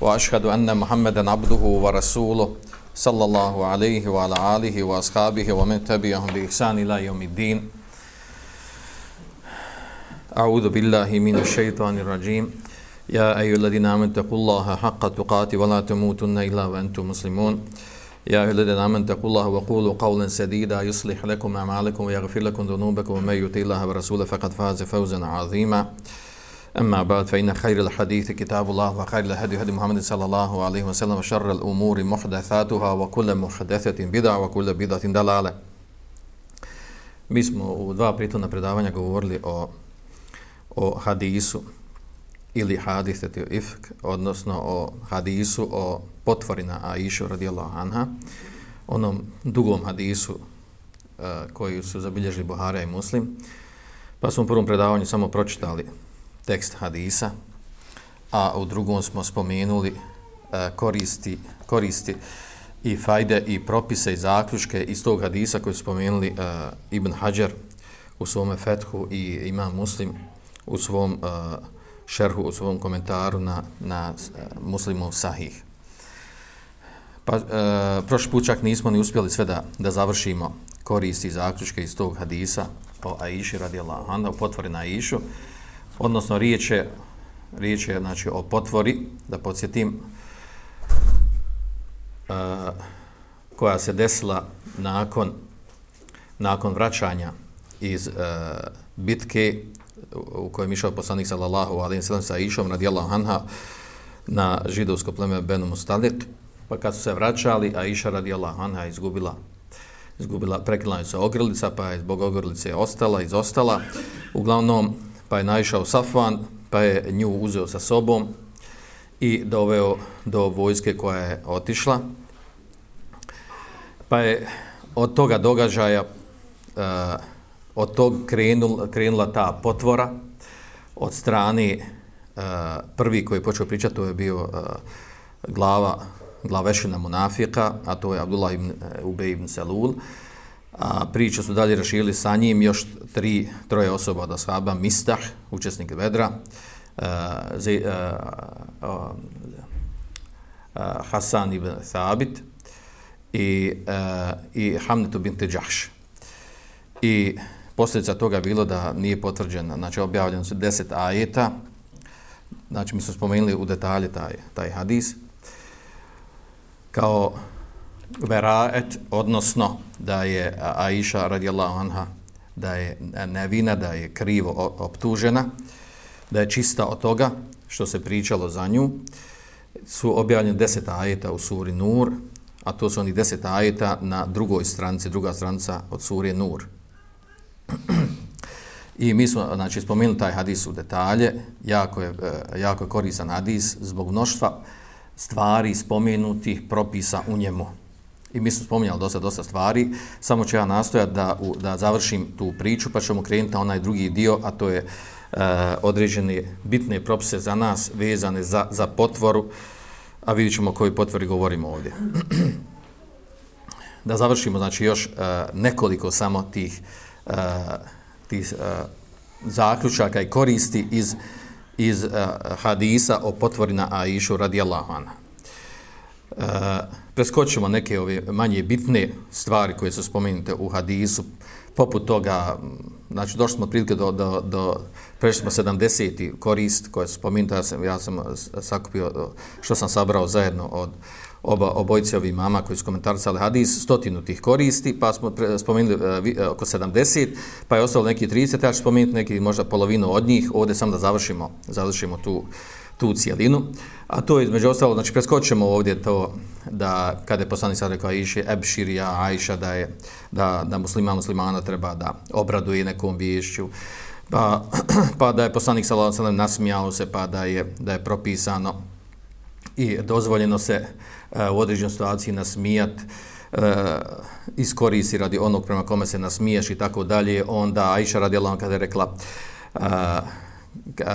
واشهد ان محمدا عبده ورسوله صلى الله عليه وعلى اله واصحابه ومن تبعهم باحسان الى يوم الدين اعوذ بالله من الشيطان الرجيم يا ايها الذين امنوا اتقوا الله حق تقاته ولا تموتن الا وانتم مسلمون يا ايها الذين امنوا اتقوا الله وقولوا قولا سديدا يصلح لكم اعمالكم ويغفر لكم ذنوبكم ومن يطع الله ورسوله فقد فاز فوزا عظيما أما بعد فإن خير الحديث كتاب الله وخير الهدي هدي محمد صلى الله عليه وسلم وشر الأمور محدثاتها وكل محدثة بدعة وكل بدعة دلالة Mi smo u dva pritona predavanja govorili o, o hadisu ili haditheti ifk, odnosno o hadisu o potvori na Aishu radijallahu anha, onom dugom hadisu uh, koji su zabilježili Buhara i Muslim. Pa smo u prvom predavanju samo pročitali tekst hadisa, a u drugom smo spomenuli e, koristi, koristi i fajde i propise i zaključke iz tog hadisa koji su spomenuli uh, Ibn Hajar u svome fethu i Imam Muslim u svom uh, šerhu, u svom komentaru na, na muslimov sahih. Pa, e, prošli put čak nismo ni uspjeli sve da, da završimo koristi i zaključke iz tog hadisa o Aiši radijallahu anha, o potvori na Aišu odnosno riječ je, riječ je znači, o potvori, da podsjetim, uh, koja se desila nakon, nakon vraćanja iz uh, bitke u kojoj je išao poslanik sallallahu alejhi ve sellem sa Išom radijallahu anha na židovsko pleme Benu Mustalit, pa kad su se vraćali, a Iša radijallahu anha izgubila izgubila, prekinula se ogrlica, pa je zbog ogrlice ostala, izostala. Uglavnom, pa je naišao Safvan, pa je nju uzeo sa sobom i doveo do vojske koja je otišla. Pa je od toga događaja, uh, od tog krenul, krenula ta potvora od strane uh, prvi koji je počeo pričati, to je bio uh, glava, glavešina munafika, a to je Abdullah ibn Ubej ibn Salul. Uh, A priču su dalje raširili sa njim još tri, troje osoba od ashaba, Mistah, učesnik Vedra, uh, e, zi, uh, e, uh, uh, e, Hasan ibn Thabit i, uh, i Hamnetu bin Tejahš. I posljedica toga bilo da nije potvrđena, znači objavljeno su deset ajeta, znači mi smo spomenuli u detalje taj, taj hadis, kao veraet, odnosno da je Aisha radijallahu anha da je nevina, da je krivo optužena, da je čista od toga što se pričalo za nju, su objavljene deset ajeta u suri Nur, a to su oni deset ajeta na drugoj stranici, druga stranica od suri Nur. I mi smo znači, spomenuli taj hadis u detalje, jako je, eh, jako je korisan hadis zbog mnoštva stvari spomenutih propisa u njemu. I mi smo spominjali dosta, dosta stvari, samo ću ja nastojati da, da završim tu priču, pa ćemo krenuti na onaj drugi dio, a to je e, određene bitne propise za nas vezane za, za potvoru, a vidit ćemo koji potvori govorimo ovdje. da završimo, znači, još e, nekoliko samo tih, e, tih e, zaključaka i koristi iz, iz e, hadisa o potvori na Aishu radijallahu anha. Uh, preskočimo neke ove manje bitne stvari koje su spomenute u hadisu, poput toga, znači došli smo prilike do, do, do prešli smo 70. korist koje su spomenute, ja sam, ja sam sakupio što sam sabrao zajedno od oba obojci ovih mama koji su komentarisali hadis, stotinu tih koristi, pa smo pre, spomenuli uh, oko 70, pa je ostalo neki 30, ja ću spomenuti neki možda polovinu od njih, ovdje sam da završimo, završimo tu tu cijelinu. A to je između ostalo, znači preskočemo ovdje to da kada je poslanik sad rekao Iši, Ebširija, Ajša, da, je, da, da muslima muslimana treba da obraduje nekom vješću, pa, pa da je poslanik sallallahu alejhi nasmijao se, pa da je, da je propisano i dozvoljeno se e, u određenoj situaciji nasmijat, uh, iskoristi radi onog prema kome se nasmiješ i tako dalje, onda Aisha radi kada je rekla uh,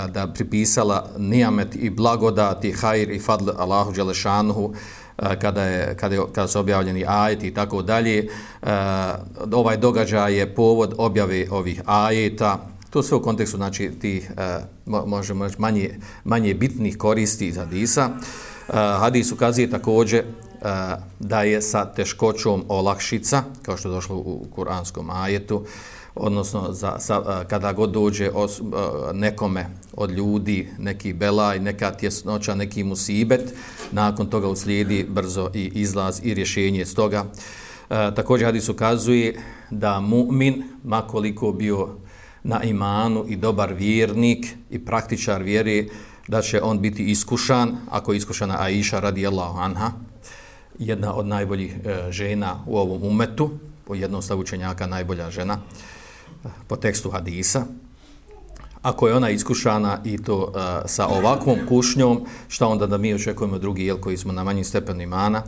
da pripisala nijamet i blagodat i hajr i fadl Allahu Đelešanuhu, kada, je, kada, je, kada su objavljeni ajeti i tako dalje. Ovaj događaj je povod objave ovih ajeta. To sve u kontekstu znači, tih, možemo reći, manje, manje bitnih koristi iz hadisa. Hadis ukazuje također da je sa teškoćom olakšica, kao što je došlo u kuranskom ajetu, odnosno za, sa, kada god dođe os, nekome od ljudi, neki belaj, neka tjesnoća, neki musibet, nakon toga uslijedi brzo i izlaz i rješenje s toga. E, također hadis ukazuje da mu'min, makoliko bio na imanu i dobar vjernik i praktičar vjeri, da će on biti iskušan, ako je iskušana Aisha radijallahu anha, jedna od najboljih e, žena u ovom umetu, po jednom stavučenjaka najbolja žena, po tekstu hadisa, ako je ona iskušana i to uh, sa ovakvom kušnjom, šta onda da mi očekujemo drugi jel koji smo na manjim stepenu imana.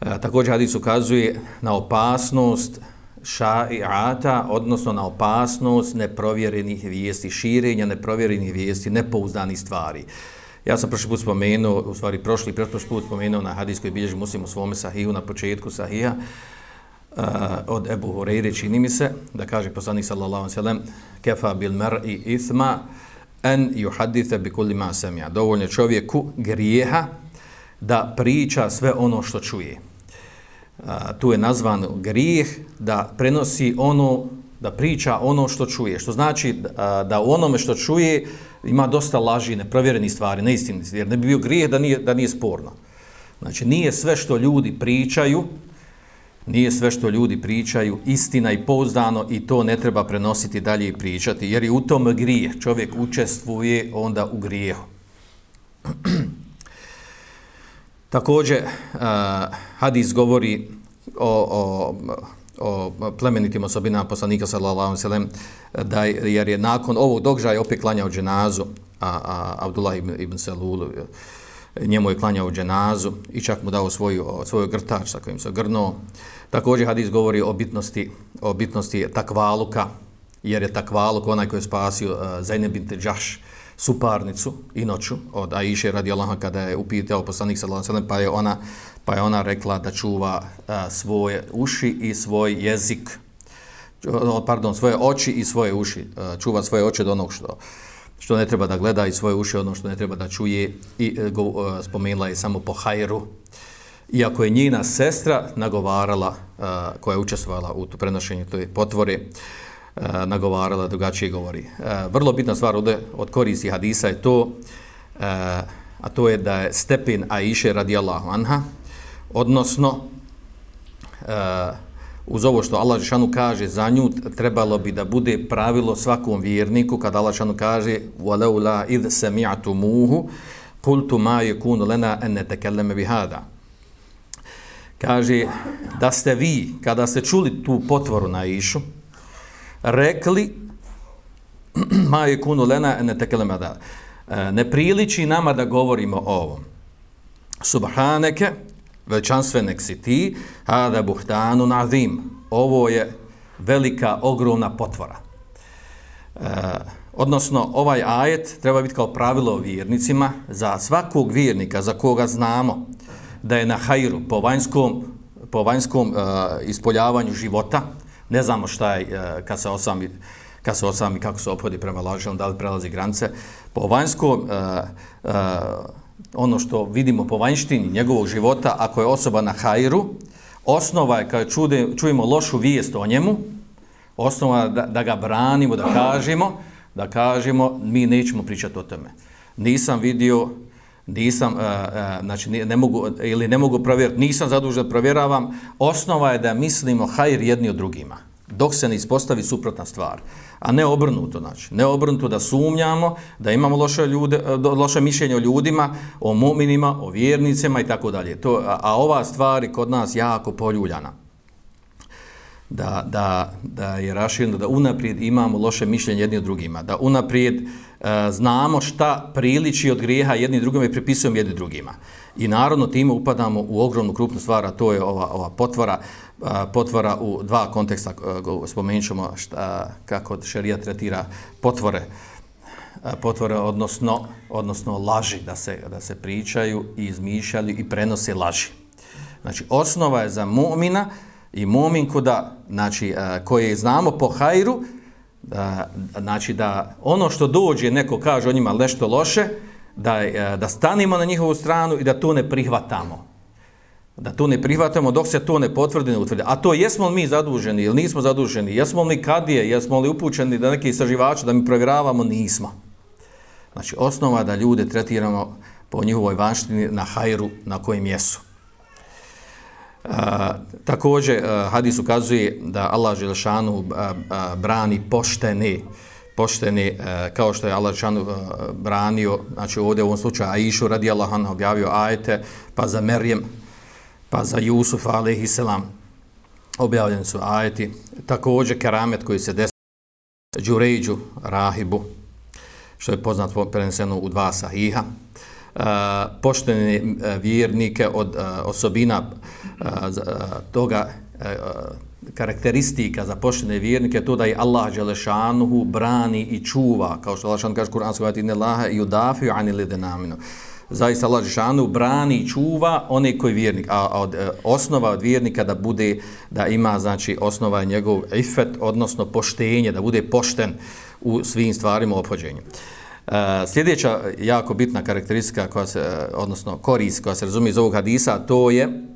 E, također hadis ukazuje na opasnost šai'ata, odnosno na opasnost neprovjerenih vijesti, širenja neprovjerenih vijesti, nepouzdanih stvari. Ja sam prošli put spomenuo, u stvari prošli, prošli put spomenuo na hadis koji bilježi muslim u svome sahiju, na početku sahija, uh, Eh, od Ebu Hureyre, čini mi se, da kaže poslanik sallallahu sallam, kefa bil mer i ithma en juhadithe bi kulli ma samja. Dovoljno čovjeku grijeha da priča sve ono što čuje. Uh, tu je nazvan grijeh da prenosi ono, da priča ono što čuje. Što znači uh, da u onome što čuje ima dosta laži, neprovjerenih stvari, neistiniti, jer ne bi bio grijeh da nije, da nije sporno. Znači, nije sve što ljudi pričaju, nije sve što ljudi pričaju istina i pouzdano i to ne treba prenositi dalje i pričati, jer je u tom grijeh. Čovjek učestvuje onda u grijehu. Također, uh, hadis govori o, o, o plemenitim osobinama poslanika sallallahu alaihi sallam, da jer je nakon ovog događaja opet klanjao dženazu, a, a Abdullah ibn, ibn Salulu, njemu je klanjao dženazu i čak mu dao svoju, svoju grtač sa kojim se grnuo. Također hadis govori o bitnosti, o bitnosti takvaluka, jer je takvaluk onaj koji je spasio uh, Zainab bint Džaš, suparnicu i noću od Aisha radijallahu kada je upitao poslanik sallallahu alejhi pa je ona pa je ona rekla da čuva uh, svoje uši i svoj jezik pardon svoje oči i svoje uši uh, čuva svoje oči od onog što što ne treba da gleda i svoje uše, ono što ne treba da čuje i e, go, e, spomenula je samo po hajru iako je njena sestra nagovarala, e, koja je učestvovala u prenošenju toj potvore, nagovarala, drugačije govori. Vrlo bitna stvar od, od koristi hadisa je to, a to je da je stepen Aisha radijallahu anha, odnosno, uz ovo što Allah Žešanu kaže za nju, trebalo bi da bude pravilo svakom vjerniku, kada Allah Žešanu kaže وَلَوْ لَا إِذْ سَمِعَتُمُوهُ قُلْتُ مَا يَكُونُ لَنَا أَنَّ تَكَلَّمَ بِهَادَ kaže da ste vi, kada ste čuli tu potvoru na išu, rekli ma je kunu lena ne tekelema da e, ne priliči nama da govorimo o ovom. Subhaneke, veličanstvenek si ti, hada buhtanu nazim. Ovo je velika, ogromna potvora. E, odnosno, ovaj ajet treba biti kao pravilo vjernicima za svakog vjernika, za koga znamo, da je na hajru po vanjskom, po vanjskom e, ispoljavanju života, ne znamo šta je e, kad se osami, kad se osami kako se ophodi prema lažem, da li prelazi granice, po vanjskom, e, e, ono što vidimo po vanjštini njegovog života, ako je osoba na hajru, osnova je kada čude, čujemo lošu vijest o njemu, osnova da, da ga branimo, da kažemo, da kažemo, mi nećemo pričati o tome. Nisam vidio nisam, uh, uh, znači ne, ne mogu, ili ne mogu provjeriti, nisam zadužen da provjeravam, osnova je da mislimo hajr jedni od drugima, dok se ne ispostavi suprotna stvar. A ne obrnuto, znači, ne obrnuto da sumnjamo, da imamo loše, ljude, e, loše mišljenje o ljudima, o mominima, o vjernicima i tako dalje. To, a, a ova stvari kod nas jako poljuljana da, da, da je raširno, da unaprijed imamo loše mišljenje jedni od drugima, da unaprijed e, znamo šta priliči od grijeha jedni drugima i pripisujemo jedni drugima. I narodno time upadamo u ogromnu krupnu stvar, a to je ova, ova potvora, a, e, potvora u dva konteksta, e, spomenut ćemo šta, kako šerija tretira potvore, a, potvore odnosno, odnosno laži, da se, da se pričaju i izmišljaju i prenose laži. Znači, osnova je za mu'mina i mu'minku da, znači, e, koje znamo po hajru, da, znači da ono što dođe, neko kaže o njima nešto loše, da, e, da stanimo na njihovu stranu i da to ne prihvatamo. Da to ne prihvatamo dok se to ne potvrdi, ne utvrdi. A to jesmo li mi zaduženi ili nismo zaduženi? Jesmo li kadije? Jesmo li upućeni da neki istraživači da mi provjeravamo? Nismo. Znači, osnova da ljude tretiramo po njihovoj vanštini na hajru na kojem jesu. A, također, a, hadis ukazuje da Allah Želešanu brani poštene, pošteni, e, kao što je Allah Želešanu e, branio, znači ovdje u ovom slučaju Aishu radi Allah objavio ajete, pa za Merjem, pa za Jusuf alaihi selam objavljeni su ajeti. Također keramet koji se desi Đurejđu, Rahibu, što je poznat preneseno u dva sahiha. Uh, pošteni vjernike od uh, osobina a, toga e, karakteristika za poštene vjernike to da je Allah Đelešanuhu brani i čuva, kao što Allah kaže Kur'an vajati ne Allaha i udafiju ani lide naminu. Zaista Allah Đelešanuhu brani i čuva one koji vjernik, a, a od, a, osnova od vjernika da bude, da ima, znači, osnova je njegov ifet, odnosno poštenje, da bude pošten u svim stvarima opođenju. Uh, e, sljedeća jako bitna karakteristika koja se, odnosno koris koja se razumije iz ovog hadisa, to je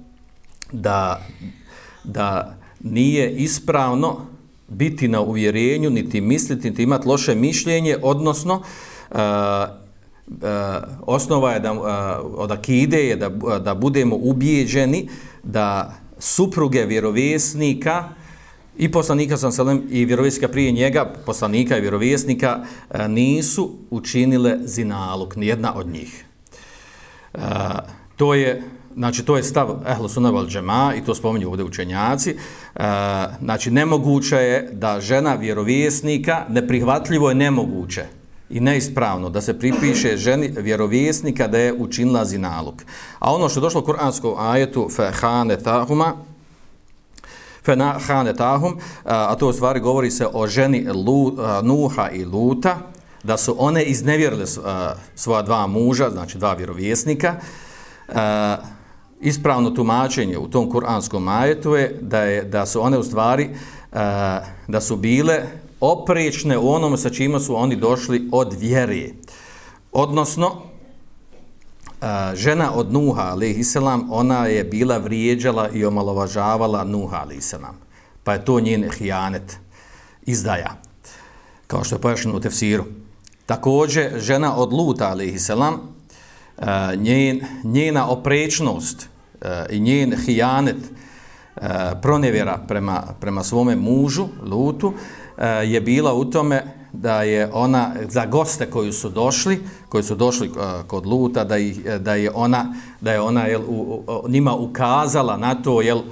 da, da nije ispravno biti na uvjerenju, niti misliti, niti imati loše mišljenje, odnosno uh, uh, osnova je da, uh, od akide je da, da budemo ubijeđeni da supruge vjerovjesnika i poslanika sam selem i vjerovjesnika prije njega, poslanika i vjerovjesnika, uh, nisu učinile zinalog, nijedna od njih. Uh, to je Znači, to je stav Ehlu Sunaval Džema i to spominju ovdje učenjaci. E, znači, nemoguće je da žena vjerovjesnika, neprihvatljivo je nemoguće i neispravno da se pripiše ženi vjerovjesnika da je učinila zinaluk. A ono što je došlo u Kur'anskom ajetu fe hane tahuma, fena hane tahum, e, a to u stvari govori se o ženi Lu, e, Nuha i Luta, da su one iznevjerile e, svoja dva muža, znači dva vjerovjesnika, a, ispravno tumačenje u tom kuranskom ajetu je da, je, da su one u stvari uh, da su bile oprečne u onome sa čima su oni došli od vjere. Odnosno, uh, žena od Nuha, alaihisselam, ona je bila vrijeđala i omalovažavala Nuha, alaihisselam. Pa je to njen hijanet, izdaja, kao što je pojašnjeno u tefsiru. Također, žena od Luta, alaihisselam, uh, eh, njen, njena oprečnost, Eh, i njen hijanet eh, pronevjera prema, prema svome mužu, Lutu, eh, je bila u tome da je ona, za goste koji su došli, koji su došli kod Luta, da, ih, da je ona, da je ona jel, u, u, njima ukazala na to jel,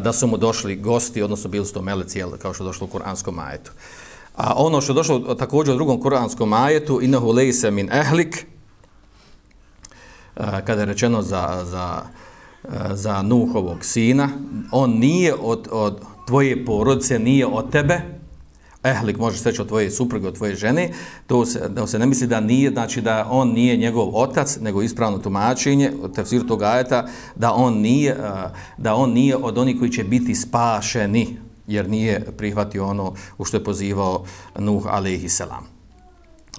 da su mu došli gosti, odnosno bili su to meleci, jel, kao što je došlo u kuranskom majetu. A ono što je došlo također u drugom kuranskom majetu, inahu lejse min ehlik, kada je rečeno za, za Eh, za Nuhovog sina, on nije od, od tvoje porodice, nije od tebe, ehlik može se od tvoje supruge, od tvoje žene, to se, da se ne misli da nije, znači da on nije njegov otac, nego ispravno tumačenje, tefsir tog ajeta, da on nije, eh, da on nije od onih koji će biti spašeni, jer nije prihvatio ono u što je pozivao Nuh alaihi selam.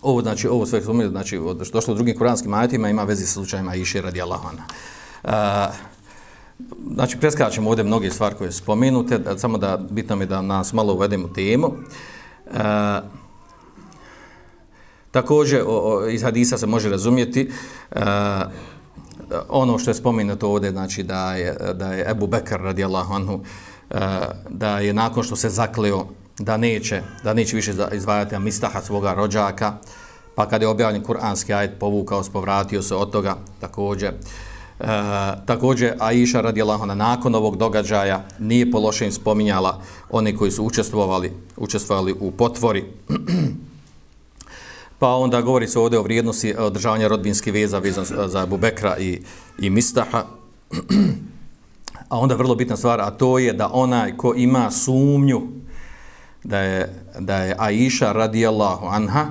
Ovo, znači, ovo sve znači, što što u drugim kuranskim ajetima, ima vezi sa slučajima Iše radi anha. A, Znači, preskačemo ovdje mnoge stvari koje su spomenute, da, samo da bitno mi da nas malo uvedemo temu. A, također, o, o, iz hadisa se može razumjeti a, ono što je spomenuto ovdje, znači da je, da je Ebu Bekar radijallahu anhu, da je nakon što se zakleo da neće, da neće više izvajati amistaha svoga rođaka, pa kad je objavljen kuranski ajet povukao, spovratio se od toga također, Eh, također Aisha radijallahu anha nakon ovog događaja nije po lošem spominjala one koji su učestvovali učestvovali u potvori. Pa onda govori se ovdje o vrijednosti eh, održavanja rodbinske veza vezan eh, za Abu Bekra i, i Mistaha. A onda vrlo bitna stvar a to je da onaj ko ima sumnju da je, da je Aisha radijallahu anha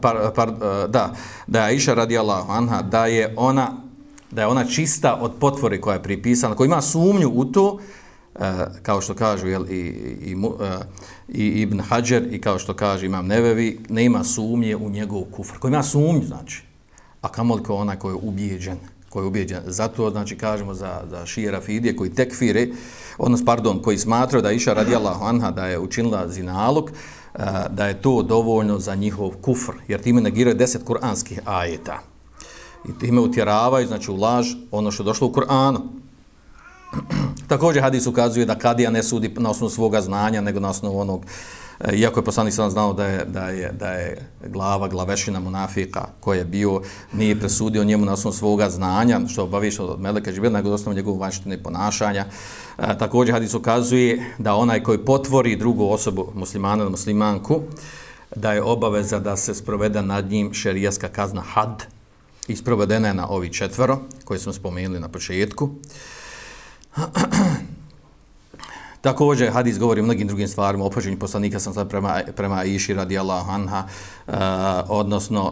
par, par, da, da je Aisha radijallahu anha da je ona da je ona čista od potvore koja je pripisana, koja ima sumnju u to, e, kao što kažu jel, i, i, e, i Ibn Hajar i kao što kaže Imam Nevevi, ne ima sumnje u njegov kufr. Ko ima sumnju, znači, a kamoliko ona koja je ubijeđen, koji je ubijeđen. Zato, znači, kažemo za, za šije Rafidije koji tekfire, odnos, pardon, koji smatraju da iša radijallahu anha da je učinila zinalog, e, da je to dovoljno za njihov kufr, jer time negiraju deset kuranskih ajeta i time utjeravaju, znači u laž, ono što je došlo u Kur'anu. Također hadis ukazuje da kadija ne sudi na osnovu svoga znanja, nego na osnovu onog, e, iako je poslanik sam znao da je, da, je, da je glava, glavešina munafika koji je bio, nije presudio njemu na osnovu svoga znanja, što obaviš od Meleka Žibela, nego na osnovu njegovu vanštine ponašanja. E, također hadis ukazuje da onaj koji potvori drugu osobu, muslimana ili muslimanku, da je obaveza da se sprovede nad njim šerijaska kazna had, isprovedena je na ovi četvero koje smo spomenuli na početku. Također, hadis govori o mnogim drugim stvarima, opođenju poslanika sam sad prema, prema Iši radijallahu anha, uh, odnosno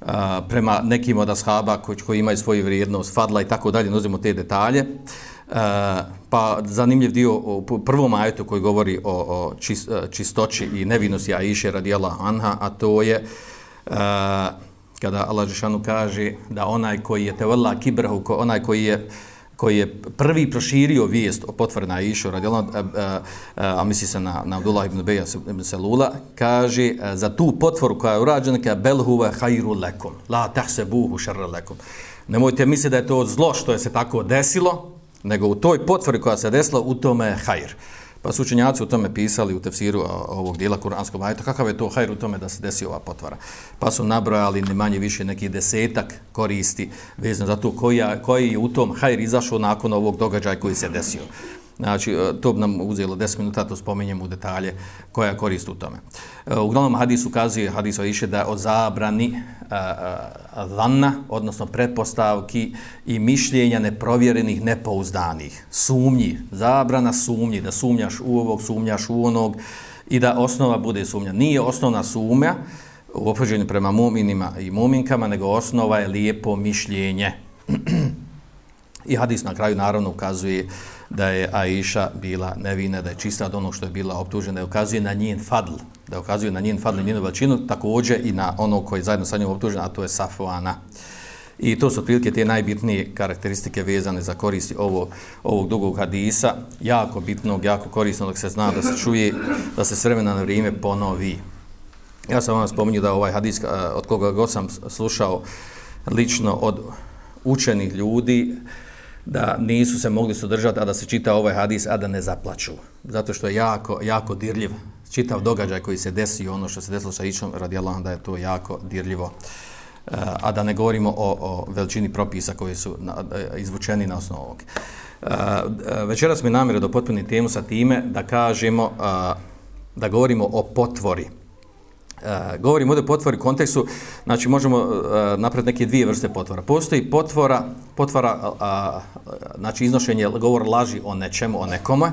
uh, prema nekim od ashaba koji, koji imaju svoju vrijednost, fadla i tako dalje, nozimo te detalje. Uh, pa zanimljiv dio u prvom ajetu koji govori o, o čist, čistoći i nevinosti Aisha radijallahu anha, a to je uh, kada Allah Žešanu kaže da onaj koji je tevalla kibrahu, onaj koji je koji je prvi proširio vijest o potvrdu na Išu, radi a, a, a, a misli se na, na Abdullah ibn Beja ibn Selula, kaže a, za tu potvoru koja je urađena, kaže bel huve hajru lekom, la tahse buhu šarra lekom. Nemojte misliti da je to zlo što je se tako desilo, nego u toj potvori koja se desila, u tome je hajr. Pa su učenjaci u tome pisali u tefsiru ovog dijela kuranskog ajta, kakav je to hajr u tome da se desi ova potvara. Pa su nabrojali ne manje više neki desetak koristi vezano za to koji, koji je u tom hajr izašao nakon ovog događaja koji se desio. Znači, e, to bi nam uzelo 10 minuta, to spomenjem u detalje koja korist u tome. E, uglavnom, hadis ukazuje, hadis više da o zabrani e, vanna, odnosno pretpostavki i mišljenja neprovjerenih, nepouzdanih, sumnji, zabrana sumnji, da sumnjaš u ovog, sumnjaš u onog i da osnova bude sumnja. Nije osnovna sumnja u opođenju prema muminima i muminkama, nego osnova je lijepo mišljenje. I hadis na kraju naravno ukazuje da je Aisha bila nevina, da je čista od onog što je bila optužena, da ukazuje na njen fadl, da ukazuje na njen fadl i njenu veličinu, također i na ono koji je zajedno sa njom optužen, a to je Safuana. I to su otprilike te najbitnije karakteristike vezane za koristi ovo, ovog dugog hadisa, jako bitnog, jako korisnog, dok se zna, da se čuje, da se s vremena na vrijeme ponovi. Ja sam vam spominju da ovaj hadis, od koga god sam slušao lično od učenih ljudi, da nisu se mogli sudržati, a da se čita ovaj hadis, a da ne zaplaču. Zato što je jako, jako dirljiv čitav događaj koji se desio, ono što se desilo sa Išom, radi Allah, da je to jako dirljivo. Eh, a da ne govorimo o, o veličini propisa koji su na, eh, izvučeni na osnovu ovog. Eh, večeras mi namjera da potpuni temu sa time da kažemo, da govorimo o potvori. Eh, uh, govorimo ovdje o potvori kontekstu, znači možemo uh, napraviti neke dvije vrste potvora. Postoji potvora, potvora uh, eh, znači iznošenje, govor laži o nečemu, o nekome.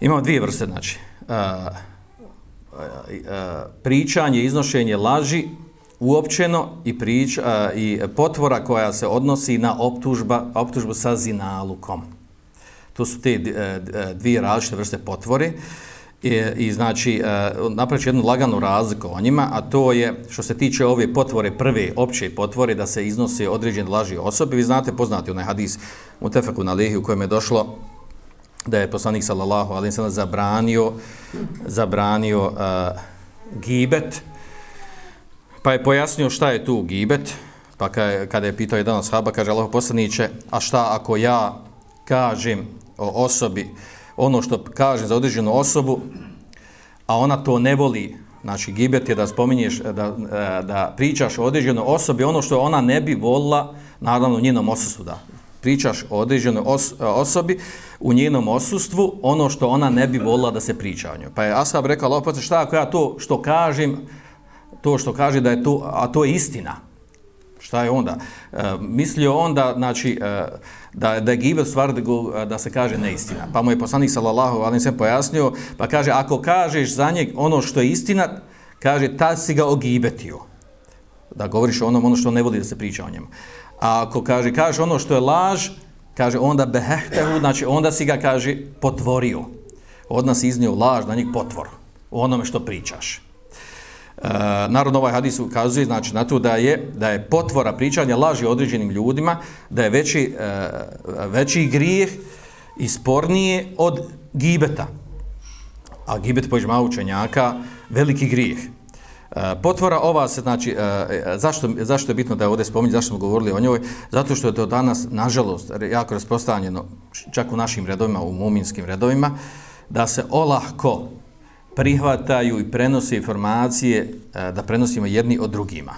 Imamo dvije vrste, znači. Uh, pričanje, iznošenje laži uopćeno i, prič, i potvora koja se odnosi na optužba, optužbu sa zinalukom. To su te dvije različite vrste potvore. Uh, I, i znači, uh, napravit jednu laganu razliku o njima, a to je, što se tiče ove potvore, prve opće potvore, da se iznose određen laži osobi. Vi znate, poznati onaj hadis u Tefeku na Lehi u kojem je došlo da je poslanik sallallahu alaihi sallam zabranio, zabranio uh, gibet, pa je pojasnio šta je tu gibet, pa kada je pitao jedan od sahaba, kaže Allah poslaniće, a šta ako ja kažem o osobi, ono što kaže za određenu osobu, a ona to ne voli, Znači, gibet je da spominješ, eh, da, eh, da pričaš o određenoj osobi, ono što ona ne bi volila, naravno, u njenom osustvu, da. Pričaš o određenoj os, eh, osobi, u njenom osustvu, ono što ona ne bi volila da se priča o njoj. Pa je Ashab rekao, Allah, šta ako ja to što kažem, to što kaže da je to, a to je istina. Šta je onda? E, mislio onda, znači, e, da, da je gibel stvar da, da se kaže neistina. Pa mu je poslanik sallallahu alaihi sallam pojasnio, pa kaže, ako kažeš za njeg ono što je istina, kaže, ta si ga ogibetio. Da govoriš o onom ono što ne voli da se priča o njemu. A ako kaže, kaže ono što je laž, kaže, onda behehtehu, znači, onda si ga, kaže, potvorio. Od nas iznio laž, na njeg potvor. U onome što pričaš. Uh, naravno ovaj hadis ukazuje znači na to da je da je potvora pričanja laži određenim ljudima da je veći uh, veći grijeh i spornije od gibeta. A gibet po ijmau učenjaka veliki grijeh. Uh, potvora ova se znači uh, zašto zašto je bitno da je ovdje spominje zašto smo govorili o njoj? Zato što je to danas nažalost jako rasprostranjeno čak u našim redovima u muminskim redovima da se olahko prihvataju i prenose informacije e, da prenosimo jedni od drugima.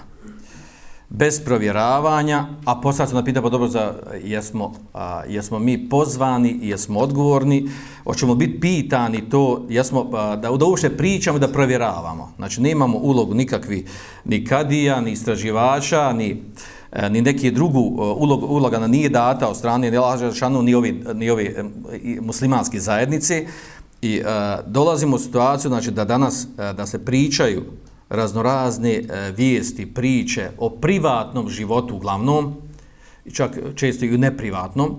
Bez provjeravanja, a posljedno se napita pa dobro za jesmo, a, jesmo mi pozvani, jesmo odgovorni, hoćemo biti pitani to, jesmo, a, da, da uopšte pričamo da provjeravamo. Znači, nemamo ulogu nikakvi ni kadija, ni istraživača, ni, a, ni neki drugu e, ulog, uloga na nije data od strane ni Lažešanu, ni ovi, ni ovi muslimanski zajednice, I uh, dolazimo u situaciju znači, da danas uh, da se pričaju raznorazne uh, vijesti, priče o privatnom životu uglavnom, i čak često i u neprivatnom,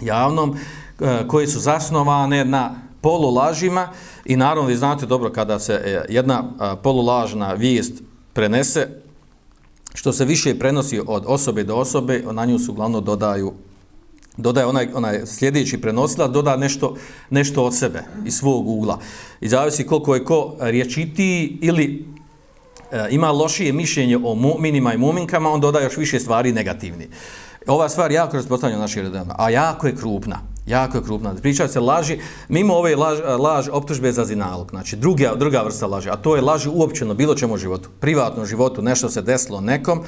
javnom, uh, koje su zasnovane na polulažima. I naravno vi znate dobro kada se jedna uh, polulažna vijest prenese, što se više prenosi od osobe do osobe, na nju su uglavnom dodaju dodaje onaj, onaj sljedeći prenosila, doda nešto, nešto od sebe, iz svog ugla. I zavisi koliko je ko rječitiji ili e, ima lošije mišljenje o mu'minima i mu'minkama, on dodaje još više stvari negativni. Ova stvar jako razpostavlja u našoj redama, a jako je krupna. Jako je krupna. Priča se laži, mimo ove laž, laž optužbe za zinalog, znači druga, druga vrsta laži, a to je laži uopćeno bilo čemu životu, privatnom životu, nešto se desilo nekom,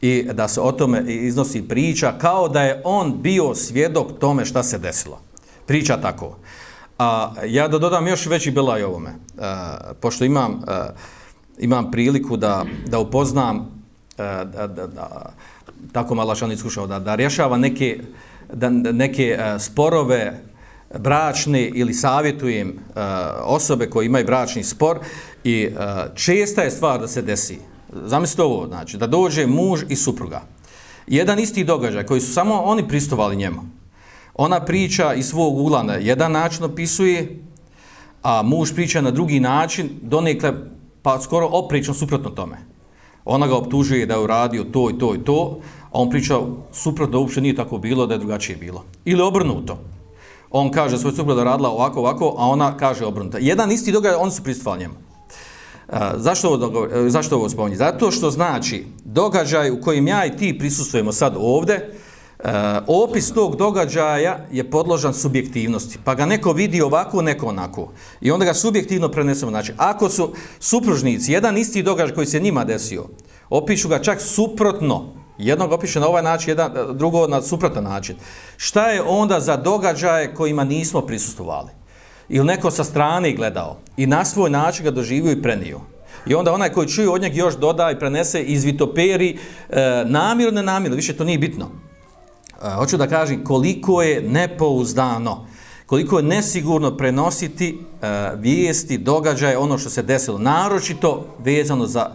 i da se o tome iznosi priča kao da je on bio svjedok tome šta se desilo. Priča tako. A ja da dodam još veći belaj ovome. A, pošto imam, a, imam priliku da, da upoznam a, da, da, da, tako Malašan iskušao, da, da rješava neke, da, neke a, sporove bračne ili savjetujem a, osobe koji imaju bračni spor i a, česta je stvar da se desi Zamislite ovo, znači, da dođe muž i supruga. Jedan isti događaj koji su samo oni pristovali njemu. Ona priča iz svog ugla na jedan način opisuje, a muž priča na drugi način, donekle, pa skoro oprično suprotno tome. Ona ga optužuje da je uradio to i to i to, a on priča suprotno da uopšte nije tako bilo, da je drugačije bilo. Ili obrnuto. On kaže svoj supruga da radila ovako, ovako, a ona kaže obrnuto. Jedan isti događaj, oni su pristovali njemu zašto ovo, e, zašto ovo spominje? Zato što znači događaj u kojem ja i ti prisustujemo sad ovde, uh, opis tog događaja je podložan subjektivnosti. Pa ga neko vidi ovako, neko onako. I onda ga subjektivno prenesemo. Znači, ako su supružnici, jedan isti događaj koji se njima desio, opišu ga čak suprotno, jednog opiše na ovaj način, jedan, e, drugo na suprotan način. Šta je onda za događaje kojima nismo prisustovali? Ili neko sa strane gledao i na svoj način ga doživio i prenio. I onda onaj koji čuje od njeg još doda i prenese iz vitoperi e, namjerno, namjerno, više to nije bitno. E, hoću da kažem koliko je nepouzdano, koliko je nesigurno prenositi e, vijesti, događaje, ono što se desilo, naročito vezano za,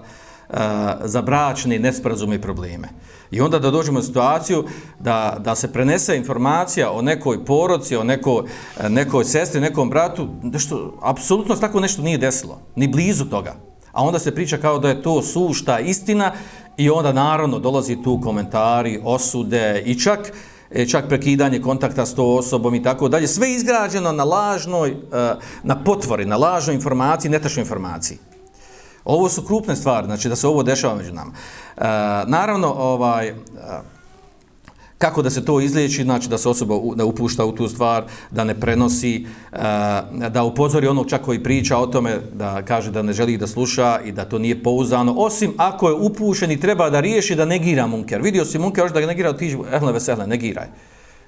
za bračne nesprazume i probleme. I onda da dođemo u situaciju da, da se prenese informacija o nekoj poroci, o nekoj, nekoj sestri, nekom bratu, nešto, apsolutno tako nešto nije desilo, ni blizu toga. A onda se priča kao da je to sušta istina i onda naravno dolazi tu komentari, osude i čak e, čak prekidanje kontakta s to osobom i tako dalje. Sve izgrađeno na lažnoj, na potvori, na lažnoj informaciji, netačnoj informaciji. Ovo su krupne stvari, znači da se ovo dešava među nama. E, naravno, ovaj, e, kako da se to izliječi, znači da se osoba da upušta u tu stvar, da ne prenosi, e, da upozori onog čak koji priča o tome, da kaže da ne želi da sluša i da to nije pouzano, osim ako je upušen i treba da riješi da negira munker. Vidio si munker, da ga negira, otiđi, ehle vesele, negiraj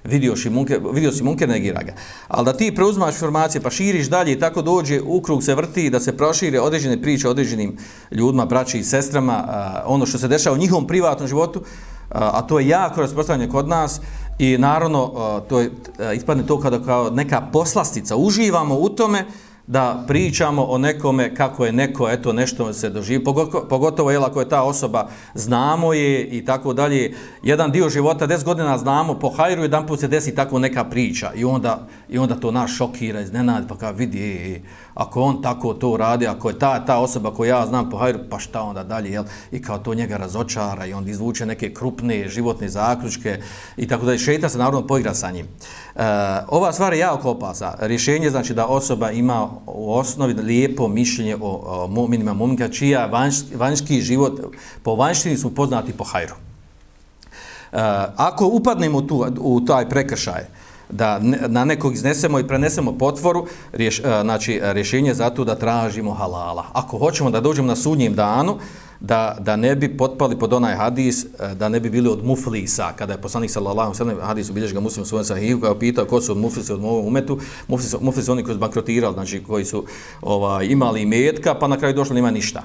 vidio si munker, vidio si munker negira ga. Ali da ti preuzmaš informacije pa širiš dalje i tako dođe, u krug se vrti da se prošire određene priče određenim ljudima, braći i sestrama, a, ono što se dešava u njihovom privatnom životu, a, a to je jako rasprostavljanje kod nas i naravno a, to je, a, ispadne to kada kao neka poslastica, uživamo u tome, da pričamo o nekome kako je neko eto nešto se doživi pogotovo je ako je ta osoba znamo je i tako dalje. Jedan dio života 10 godina znamo po hajru jedan put se desi tako neka priča i onda i onda to nas šokira iznenadi pa kao vidi e, e, ako on tako to radi ako je ta ta osoba koju ja znam po hajru pa šta onda dalje jel i kao to njega razočara i on izvuče neke krupne životne zaključke i tako da šejtan se naravno poigra sa njim e, ova stvar je jako opasa. rješenje znači da osoba ima u osnovi lijepo mišljenje o, o mu'minima mu'minka, čija vanjski, vanjski život po vanjštini su poznati po hajru. Uh, ako upadnemo tu, u taj prekršaj, da ne, na nekog iznesemo i prenesemo potvoru, rješ, e, znači rješenje za to da tražimo halala. Ako hoćemo da dođemo na sudnjem danu, da, da ne bi potpali pod onaj hadis, e, da ne bi bili od muflisa, kada je poslanik sallallahu sallam, hadis ubilješ ga muslim svojom sahihu, kada je pitao ko su od muflisa od mojom umetu, muflisi, muflisi oni koji su bankrotirali, znači koji su ovaj, imali metka, pa na kraju došlo nema ništa.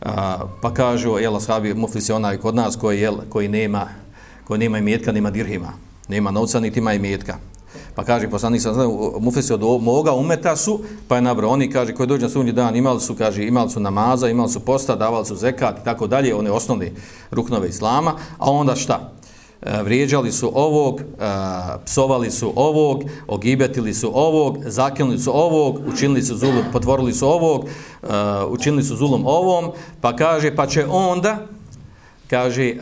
A, pa kažu, jel, ashabi, muflisi onaj kod nas koji, jel, koji nema, koji nema imetka, nema dirhima, nema novca, niti ima imetka. Pa kaže poslanik sa mufesi od moga umeta su, pa je nabrao, oni kaže koji dođe na sunji dan imali su, kaže imali su namaza, imali su posta, davali su zekat i tako dalje, one osnovne ruknove islama, a onda šta? E, vrijeđali su ovog, e, psovali su ovog, ogibetili su ovog, zakinuli su ovog, učinili su zulum, potvorili su ovog, e, učinili su zulum ovom, pa kaže, pa će onda, kaže, e,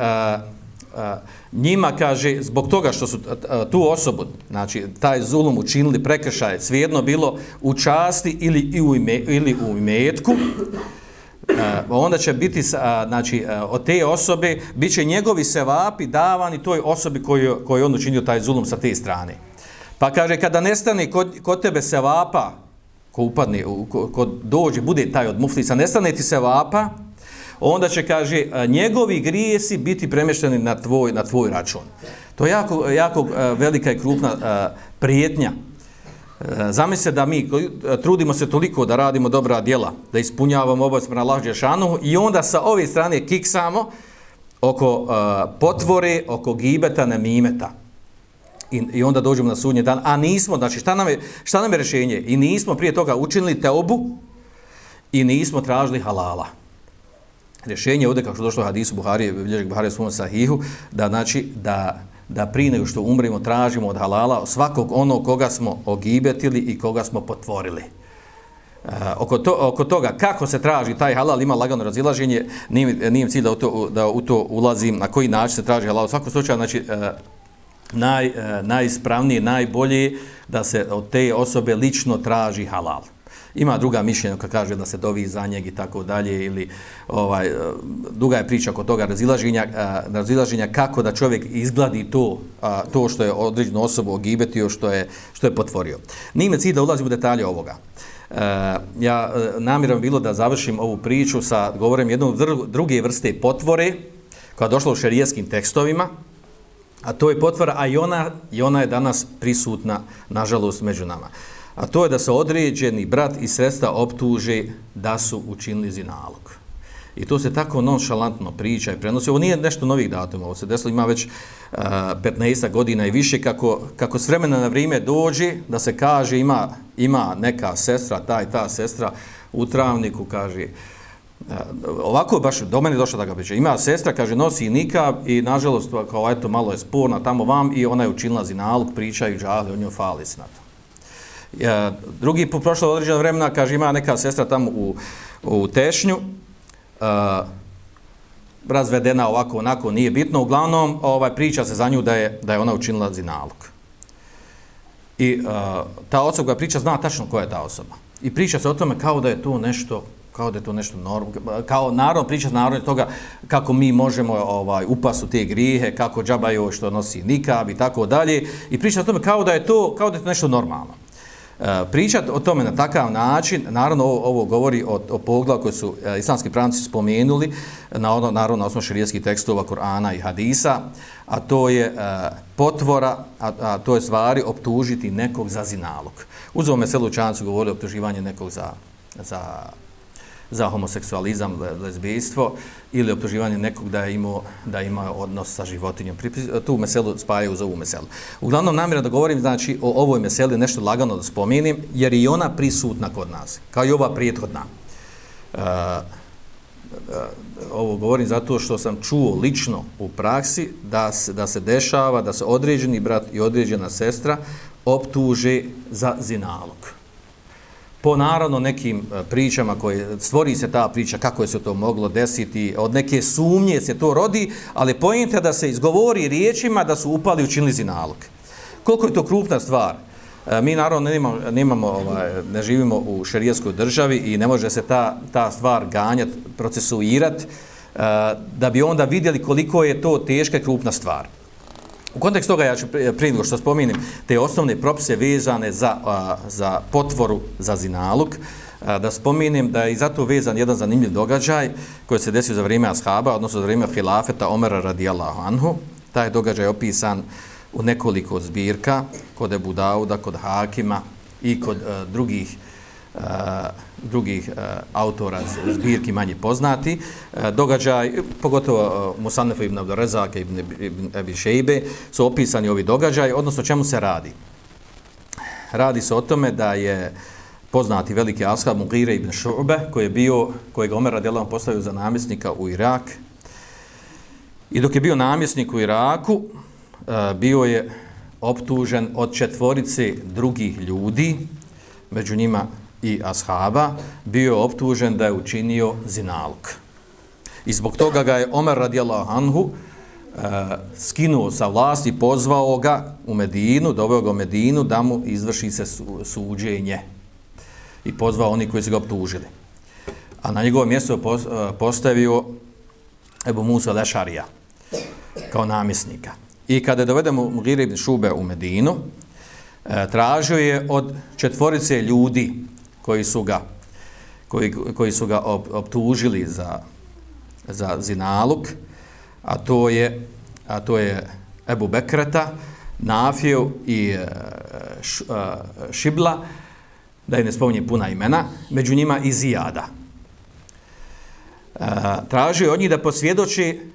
njima kaže zbog toga što su tu osobu znači taj zulum učinili prekršaj svejedno bilo u časti ili u ime, ili u imetku onda će biti znači od te osobe biće njegovi sevapi davani toj osobi koju koji on učinio taj zulum sa te strane. Pa kaže kada nestane kod, kod tebe sevapa ko upadne ko dođe bude taj od muflisa nestane ti sevapa onda će, kaže, njegovi grijesi biti premješteni na tvoj, na tvoj račun. To je jako, jako velika i krupna prijetnja. Zamisli da mi trudimo se toliko da radimo dobra djela, da ispunjavamo obavest na lažje šanu i onda sa ove strane kiksamo oko potvore, oko gibeta, nemimeta. I, I onda dođemo na sudnji dan, a nismo, znači šta nam je, šta nam je rješenje? I nismo prije toga učinili teobu i nismo tražili halala rješenje ovdje kako što došlo hadisu Buharije, bilježeg Buhari u svom sahihu, da znači da da prije nego što umrimo tražimo od halala svakog onog koga smo ogibetili i koga smo potvorili. E, oko, to, oko toga kako se traži taj halal ima lagano razilaženje, nije, nije cilj da u, to, da u to ulazim, na koji način se traži halal. U svakom slučaju, znači, e, naj, e, najispravnije, najbolje da se od te osobe lično traži halal. Ima druga mišljenja kad kaže da se dovi za njeg i tako dalje ili ovaj eh, duga je priča oko toga razilaženja eh, razilaženja kako da čovjek izgladi to eh, to što je određenu osobu ogibetio što je što je potvorio. Nime cilj da ulazimo u detalje ovoga. E, ja uh, bilo da završim ovu priču sa govorem jednom druge vrste potvore koja došla u šerijskim tekstovima, a to je potvora, a i ona, i ona je danas prisutna, nažalost, među nama. A to je da se određeni brat i sestra optuže da su učinili zinalog. I to se tako nonšalantno priča i prenosi. Ovo nije nešto novih datuma, ovo se desilo, ima već eh, uh, 15 godina i više, kako, kako s vremena na vrijeme dođe da se kaže ima, ima neka sestra, ta i ta sestra u travniku, kaže, uh, ovako baš do mene došla da ga priča. Ima sestra, kaže, nosi nikab i nažalost, kao eto, malo je sporna tamo vam i ona je učinila zinalog, pričaju džahli, on joj fali se na to. Ja, drugi po prošlo određeno vremena, kaže, ima neka sestra tamo u, u Tešnju, uh, razvedena ovako, onako, nije bitno. Uglavnom, ovaj priča se za nju da je, da je ona učinila zinalog. I a, ta osoba koja priča zna tačno koja je ta osoba. I priča se o tome kao da je to nešto kao da je to nešto normalno, kao narod priča narod toga kako mi možemo ovaj upas u te grijehe, kako džabaju što nosi nikab i tako dalje i priča o tome kao da je to kao da je to nešto normalno. E, pričat o tome na takav način, naravno ovo, ovo govori o, o poglavu koje su e, islamski pravnici spomenuli na ono, naravno na osnovu širijetskih tekstova Kur'ana i Hadisa, a to je e, potvora, a, a to je stvari optužiti nekog za zinalog. Uz ovo meselu Čancu govorili optuživanje nekog za, za za homoseksualizam, lezbijstvo ili optuživanje nekog da je imao, da ima odnos sa životinjom. Tu meselu spajaju za ovu meselu. Uglavnom namjera da govorim znači, o ovoj meseli nešto lagano da spomenim, jer i ona prisutna kod nas, kao i ova prijethodna. Uh, e, e, ovo govorim zato što sam čuo lično u praksi da se, da se dešava, da se određeni brat i određena sestra optuže za zinalog po naravno nekim e, pričama koje stvori se ta priča kako je se to moglo desiti, od neke sumnje se to rodi, ali pojenta da se izgovori riječima da su upali u činlizi nalog. Koliko je to krupna stvar? E, mi naravno nemamo, nemamo ovaj, ne živimo u šerijskoj državi i ne može se ta, ta stvar ganjati, procesuirati, e, da bi onda vidjeli koliko je to teška i krupna stvar. U kontekstu toga ja ću prije nego što spominim te osnovne propise vezane za, a, za potvoru za zinaluk, a, da spominim da je i zato vezan jedan zanimljiv događaj koji se desio za vrijeme ashaba, odnosno za vrijeme hilafeta Omera radijallahu anhu. Taj događaj je opisan u nekoliko zbirka kod Ebu Dauda, kod Hakima i kod a, drugih drugih e, autora zbirki manje poznati. E, događaj, pogotovo e, Musanefa ibn Abdurezaka ibn, ibn Ebi Šejbe, su opisani ovi događaj, odnosno čemu se radi? Radi se o tome da je poznati veliki ashab Mugire ibn Šurbe, koji je bio, kojeg Omer radijelam postavio za namjesnika u Irak. I dok je bio namjesnik u Iraku, e, bio je optužen od četvorice drugih ljudi, među njima i ashaba bio optužen da je učinio zinalk. I zbog toga ga je Omer radijallahu anhu e, skinuo sa vlasti, pozvao ga u Medinu, doveo ga u Medinu da mu izvrši se suđenje. I pozvao oni koji su ga optužili. A na njegovo mjesto e, postavio Ebu Musa Lešarija kao namjesnika. I kada je dovedemo Mugir ibn Šube u Medinu, e, tražio je od četvorice ljudi koji su ga koji, koji su ga optužili za za zinaluk a to je a to je Ebu Bekreta Nafiju i e, š, a, Šibla da je ne spominje puna imena među njima i Zijada. A, e, tražio od njih da posvjedoči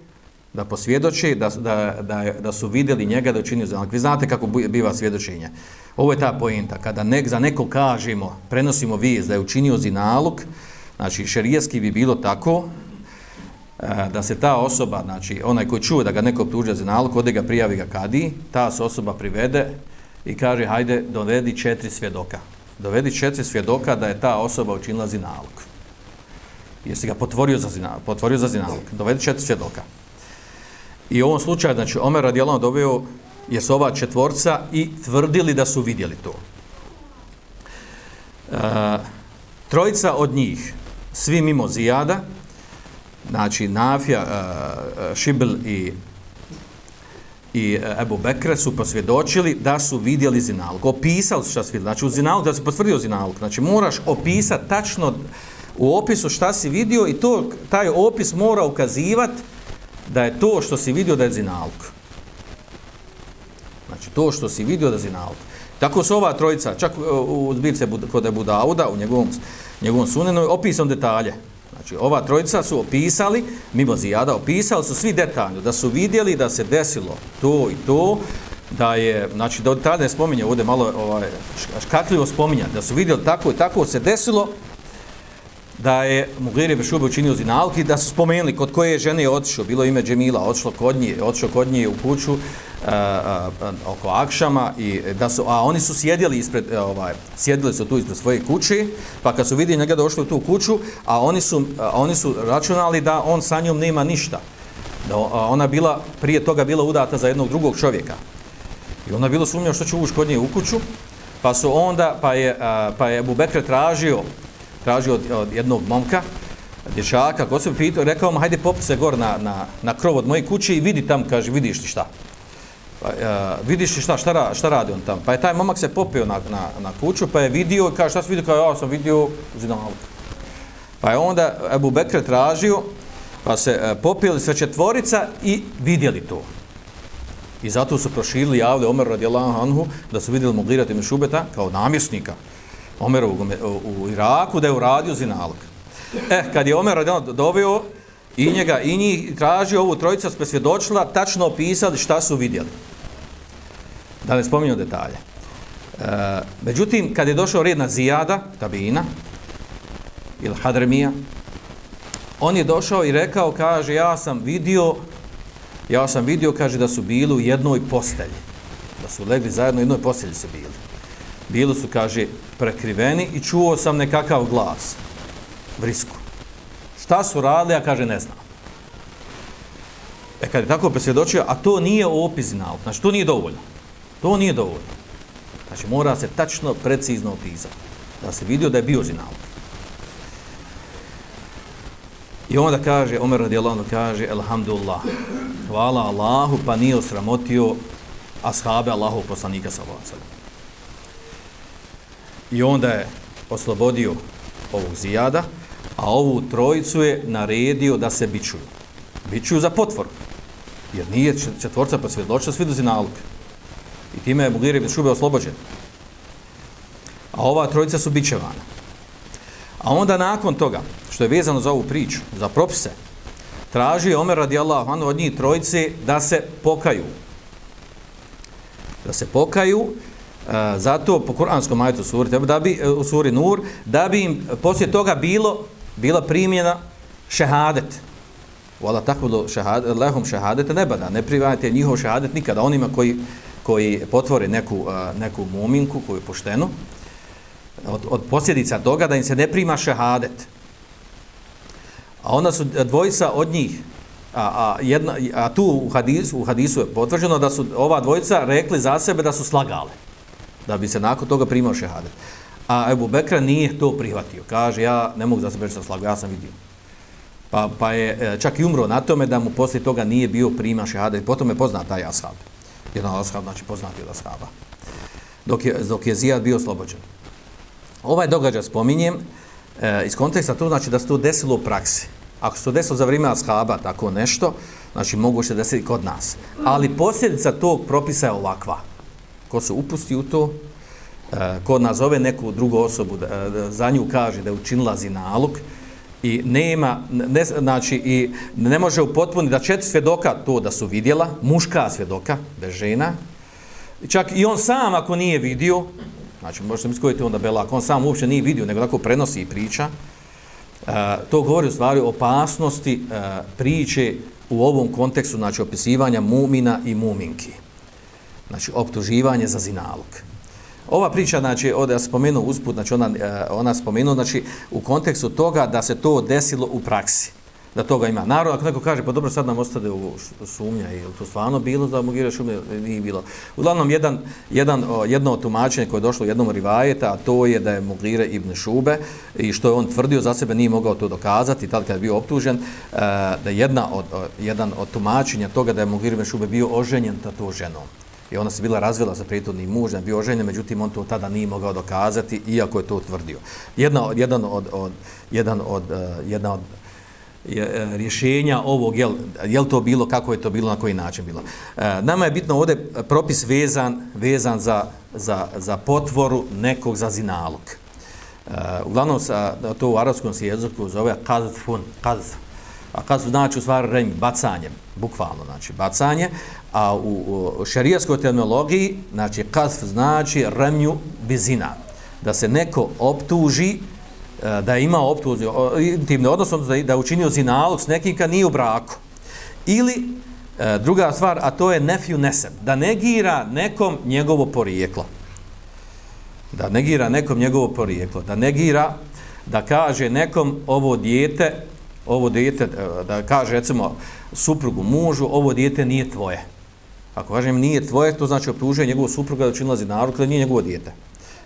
da posvjedoči da, da, da, da su vidjeli njega da učinio zinaluk vi znate kako biva svjedočenje Ovo je ta pojenta. Kada nek za neko kažemo, prenosimo vijest da je učinio zinalog, znači šerijeski bi bilo tako e, da se ta osoba, znači onaj koji čuje da ga neko optužuje za zinalog, ode ga prijavi ga kadi, ta se osoba privede i kaže hajde dovedi četiri svjedoka. Dovedi četiri svjedoka da je ta osoba učinila zinalog. Jesi ga potvorio za zinalog? Potvorio za zinalog. Dovedi četiri svjedoka. I u ovom slučaju, znači, Omer radijalama doveo jesu ova četvorca i tvrdili da su vidjeli to. E, trojica od njih, svi mimo Zijada, znači Nafija, e, e Šibl i, i e, Ebu Bekre su posvjedočili da su vidjeli zinalog. Opisali su šta su vidjeli. Znači u zinalog, da se potvrdio zinalog. Znači moraš opisati tačno u opisu šta si vidio i to taj opis mora ukazivati da je to što si vidio da je zinalog. Znači to što si vidio da zinalog. Tako su ova trojica, čak e, u zbirce kod Ebu Dauda, u njegovom, njegovom sunenoj, opisom detalje. Znači ova trojica su opisali, mimo Zijada, opisali su svi detaljno, da su vidjeli da se desilo to i to, da je, znači da tada ne spominje ovdje malo ovaj, škakljivo spominja, da su vidjeli tako i tako se desilo, da je Mugire Bešube učinio zinalki, da su spomenuli kod koje žene je otišao, bilo ime Džemila, otišao kod nje, otišao kod nje u kuću, a, a, oko Akšama i da su a oni su sjedili ispred e, ovaj sjedili su tu ispred svoje kuće pa kad su vidjeli njega došli u tu kuću a oni su a, oni su računali da on sa njom nema ništa. Da a, ona bila prije toga bila udata za jednog drugog čovjeka. I ona bilo sumnjao što će ući kod nje u kuću pa su onda pa je a, pa je Bubekre tražio tražio od, od jednog momka dječaka, ko se pitao, rekao mu, hajde popi se gor na, na, na krov od moje kuće i vidi tam, kaže, vidiš li šta? Pa, uh, vidiš li šta, šta, ra, šta radi on tam? Pa je taj momak se popio na, na, na kuću, pa je vidio, kaže, šta si vidio? Kaže, ja sam vidio zinalog. Pa je onda Ebu Bekre tražio, pa se e, uh, popili sve četvorica i vidjeli to. I zato su proširili javle Omer radijallahu anhu da su vidjeli Mugirati Mišubeta kao namjesnika Omeru u Iraku da je uradio zinalog. Eh, kad je Omer radijallahu doveo i njega i njih tražio ovu trojicu, sve svjedočila, tačno opisali šta su vidjeli. Da ne spominju detalje. E, međutim, kad je došao red na Zijada, Tabina, ili Hadremija, on je došao i rekao, kaže, ja sam vidio ja sam vidio, kaže, da su bili u jednoj postelji. Da su legli zajedno u jednoj postelji su bili. Bili su, kaže, prekriveni i čuo sam nekakav glas. Vrisku. Šta su radili, ja kaže, ne znam. E, kad je tako presvjedočio, a to nije opis nauk, Znači, to nije dovoljno. To nije dovoljno. Znači, mora se tačno, precizno opisati. Da se vidio da je bio zinauk. I onda kaže, Omer radijallahu kaže, Elhamdulillah, hvala Allahu, pa nije osramotio ashabe Allahov poslanika sa Allahom. I onda je oslobodio ovog zijada, a ovu trojicu je naredio da se bičuju. Bičuju za potvor. Jer nije četvorca pa svi dozi nalog. I time je Mugir ibn Šube oslobođen. A ova trojica su bičevana. A onda nakon toga, što je vezano za ovu priču, za propise, traži Omer radijallahu anhu od njih trojice da se pokaju. Da se pokaju, E, zato po kuranskom ajetu suri, da bi, e, u suri Nur, da bi im poslije toga bilo, bila primjena šehadet. Vala tako do lahum lehom šehadete ne bada, ne privajate njihov šehadet nikada onima koji, koji potvore neku, e, neku muminku koju je poštenu, od, od posljedica toga da im se ne prima šehadet. A onda su dvojica od njih, a, a, jedna, a tu u hadisu, u hadisu je potvrđeno da su ova dvojica rekli za sebe da su slagale, da bi se nakon toga primao šehadet. A Ebu Bekra nije to prihvatio. Kaže, ja ne mogu za sebe reći da ja sam vidio. Pa, pa je e, čak i umro na tome da mu poslije toga nije bio prima šehadet. Potom je poznat taj ashab. Jedan ashab, znači poznati od ashaba. Dok je, dok je Zijad bio oslobođen. Ovaj događaj spominjem e, iz konteksta, to znači da se to desilo u praksi. Ako se to desilo za vrijeme ashaba, tako nešto, znači moguće da se desiti kod nas. Ali posljedica tog propisa je ovakva. Ko se upusti u to, e, ko nazove neku drugu osobu, da, e, da, za nju kaže da je učinila zinalog, i nema, ne, znači, i ne može upotpuniti da četiri svjedoka to da su vidjela, muška svjedoka, bez žena, čak i on sam ako nije vidio, Znači, možete misliti koji je to onda belak. On sam uopće nije vidio, nego tako prenosi i priča. E, to govori u stvari o opasnosti e, priče u ovom kontekstu, znači, opisivanja mumina i muminki. Znači, optuživanje za zinalog. Ova priča, znači, ovdje ja spomenuo usput, znači, ona, e, ona spomenuo, znači, u kontekstu toga da se to desilo u praksi da toga ima. Narod, ako neko kaže, pa dobro, sad nam ostade u sumnja, je to stvarno bilo da Mugira šume nije bilo. Uglavnom, jedan, jedan, jedno tumačenje koje je došlo u jednom rivajeta, a to je da je Mugira ibn Šube i što je on tvrdio za sebe, nije mogao to dokazati, tad kad je bio optužen, e, da jedna od, jedan od tumačenja toga da je Mugira ibn Šube bio oženjen ta to ženom. I ona se bila razvila za prijetodni muž, da bio oženjen, međutim on to tada nije mogao dokazati, iako je to tvrdio. Jedna, jedan od, od, jedan od, uh, jedna od je, eh, rješenja ovog, jel, jel to bilo, kako je to bilo, na koji način bilo. E, nama je bitno ovdje propis vezan, vezan za, za, za potvoru nekog za zinalog. E, uglavnom, sa, to u arabskom jeziku zove kazfun, kazf. A kad znači u stvari remj, bacanje, bukvalno znači bacanje, a u, u šarijaskoj terminologiji, znači kazf znači remnju bizina. Da se neko optuži, e, da je imao optužio, intimne odnosno da, da je učinio zinalog s nekim kad nije u braku. Ili e, druga stvar, a to je nefju nesem, da negira nekom njegovo porijeklo. Da negira nekom njegovo porijeklo. Da negira, da kaže nekom ovo dijete, ovo dijete, e, da kaže recimo suprugu, mužu, ovo dijete nije tvoje. Ako kažem nije tvoje, to znači optužuje njegovu supruga da učinila zinalog, da nije njegovo dijete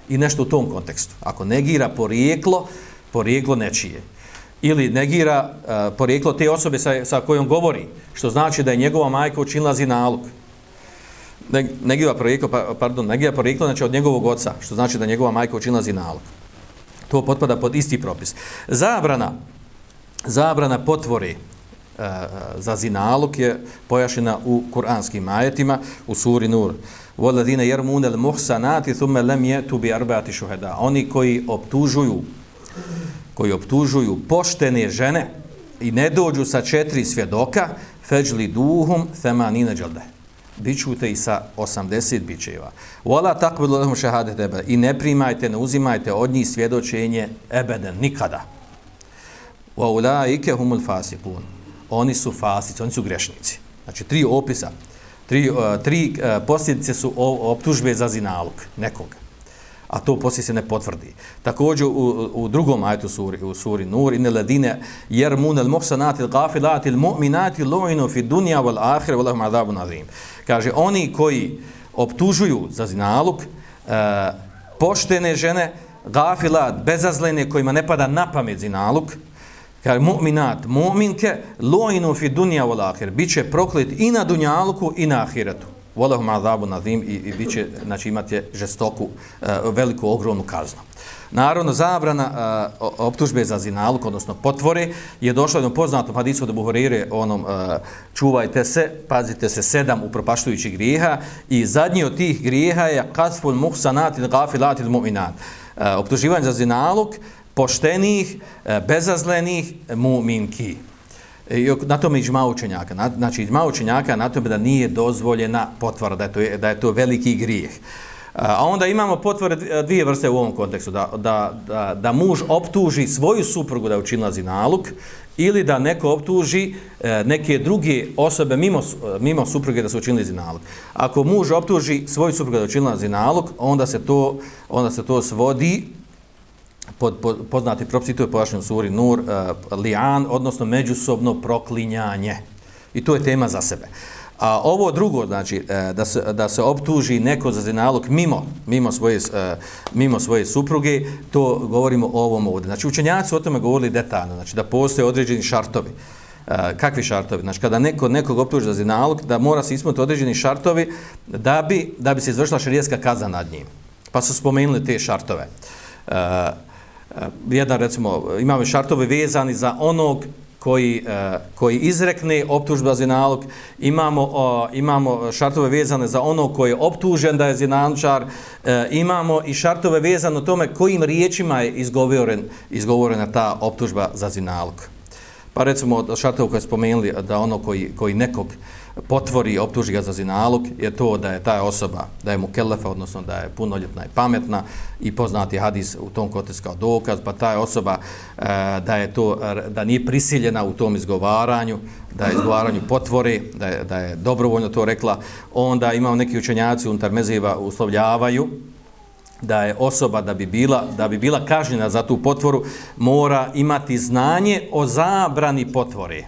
i nešto u tom kontekstu. Ako negira porijeklo, porijeklo nečije. ili negira uh, porijeklo te osobe sa, sa kojom govori, što znači da je njegova majka učinila zinalog. Negira porijeklo, pa, pardon, negira porijeklo znači od njegovog oca, što znači da njegova majka učinila zinalog. To potpada pod isti propis. Zabrana, Zabrana potvori e, za zinaluk je pojašena u kuranskim ajetima u suri Nur. Voladina jermun el muhsanati thumme lem je tubi arbati šuheda. Oni koji optužuju koji optužuju poštene žene i ne dođu sa četiri svjedoka, feđli duhum thema nina džalde. Bićute i sa 80 bićeva. Vola takvu lehum šehade tebe. I ne primajte, ne uzimajte od njih svjedočenje ebeden. Nikada. Wa ulaike humul fasikun. Oni su fasici, oni su grešnici. Znači, tri opisa, tri, uh, tri uh, posljedice su optužbe za zinalog nekoga a to poslije se ne potvrdi. Također u, u drugom ajetu suri, u suri Nur, inne ledine jer munel muhsanati gafilati mu'minati lu'inu fi dunja wal ahir wal ahma adabu nazim. Kaže, oni koji optužuju za zinalog, e, poštene žene, gafilat, bezazlene, kojima ne pada na pamet zinalog, kaže, mu'minat, mu'minke, lu'inu fi dunja wal ahir. Biće proklet i na dunjalku i na ahiretu. Wallahu azabu nazim i, i biće, znači imate žestoku, uh, veliku, ogromnu kaznu. Naravno, zabrana uh, optužbe za zinaluk, odnosno potvore, je došla jednom poznatom hadisu da Buhorire onom uh, čuvajte se, pazite se sedam upropaštujućih grijeha i zadnji od tih grijeha je kasful muhsanat il gafilat il mu'minat. Uh, optuživanje za zinaluk poštenih, e, bezazlenih mu'minki. E, I na tome iđma učenjaka. Znači, iđma učenjaka na tome da nije dozvoljena potvora, da je to, da je to veliki grijeh. E, a onda imamo potvore dvije vrste u ovom kontekstu. Da, da, da, da muž optuži svoju suprugu da je učinila zinaluk ili da neko optuži neke druge osobe mimo, mimo supruge da su učinili zinaluk. Ako muž optuži svoju suprugu da je učinila zinaluk, onda se to, onda se to svodi pod, pod, poznati propisi, to je pojašnjeno suri Nur, uh, lian, odnosno međusobno proklinjanje. I to je tema za sebe. A ovo drugo, znači, eh, da se, da se optuži neko za zinalog mimo, mimo, svoje, eh, mimo svoje supruge, to govorimo o ovom ovdje. Znači, učenjaci o tome govorili detaljno, znači, da postoje određeni šartovi. Kakvi šartovi? Znači, kada neko nekog optuži za zinalog, da mora se ispuniti određeni šartovi da bi, da bi se izvršila šarijeska kazna nad njim. Pa su spomenuli te šartove. Uh, Eh, jedan recimo imamo šartove vezani za onog koji, eh, koji izrekne optužba za nalog, imamo, imamo šartove vezane za onog koji je optužen da je zinančar, eh, imamo i šartove vezane tome kojim riječima je izgovoren, izgovorena ta optužba za zinalog. Pa recimo šartove koje spomenuli da ono koji, koji nekog uh, potvori, optuži ga za zinalog, je to da je ta osoba, da je mu kelefa, odnosno da je punoljetna i pametna i poznati hadis u tom kontekstu kao dokaz, pa ta osoba e, da je to, da nije prisiljena u tom izgovaranju, da je izgovaranju potvori, da je, da je dobrovoljno to rekla, onda imamo neki učenjaci unutar meziva uslovljavaju da je osoba da bi bila da bi bila kažnjena za tu potvoru mora imati znanje o zabrani potvore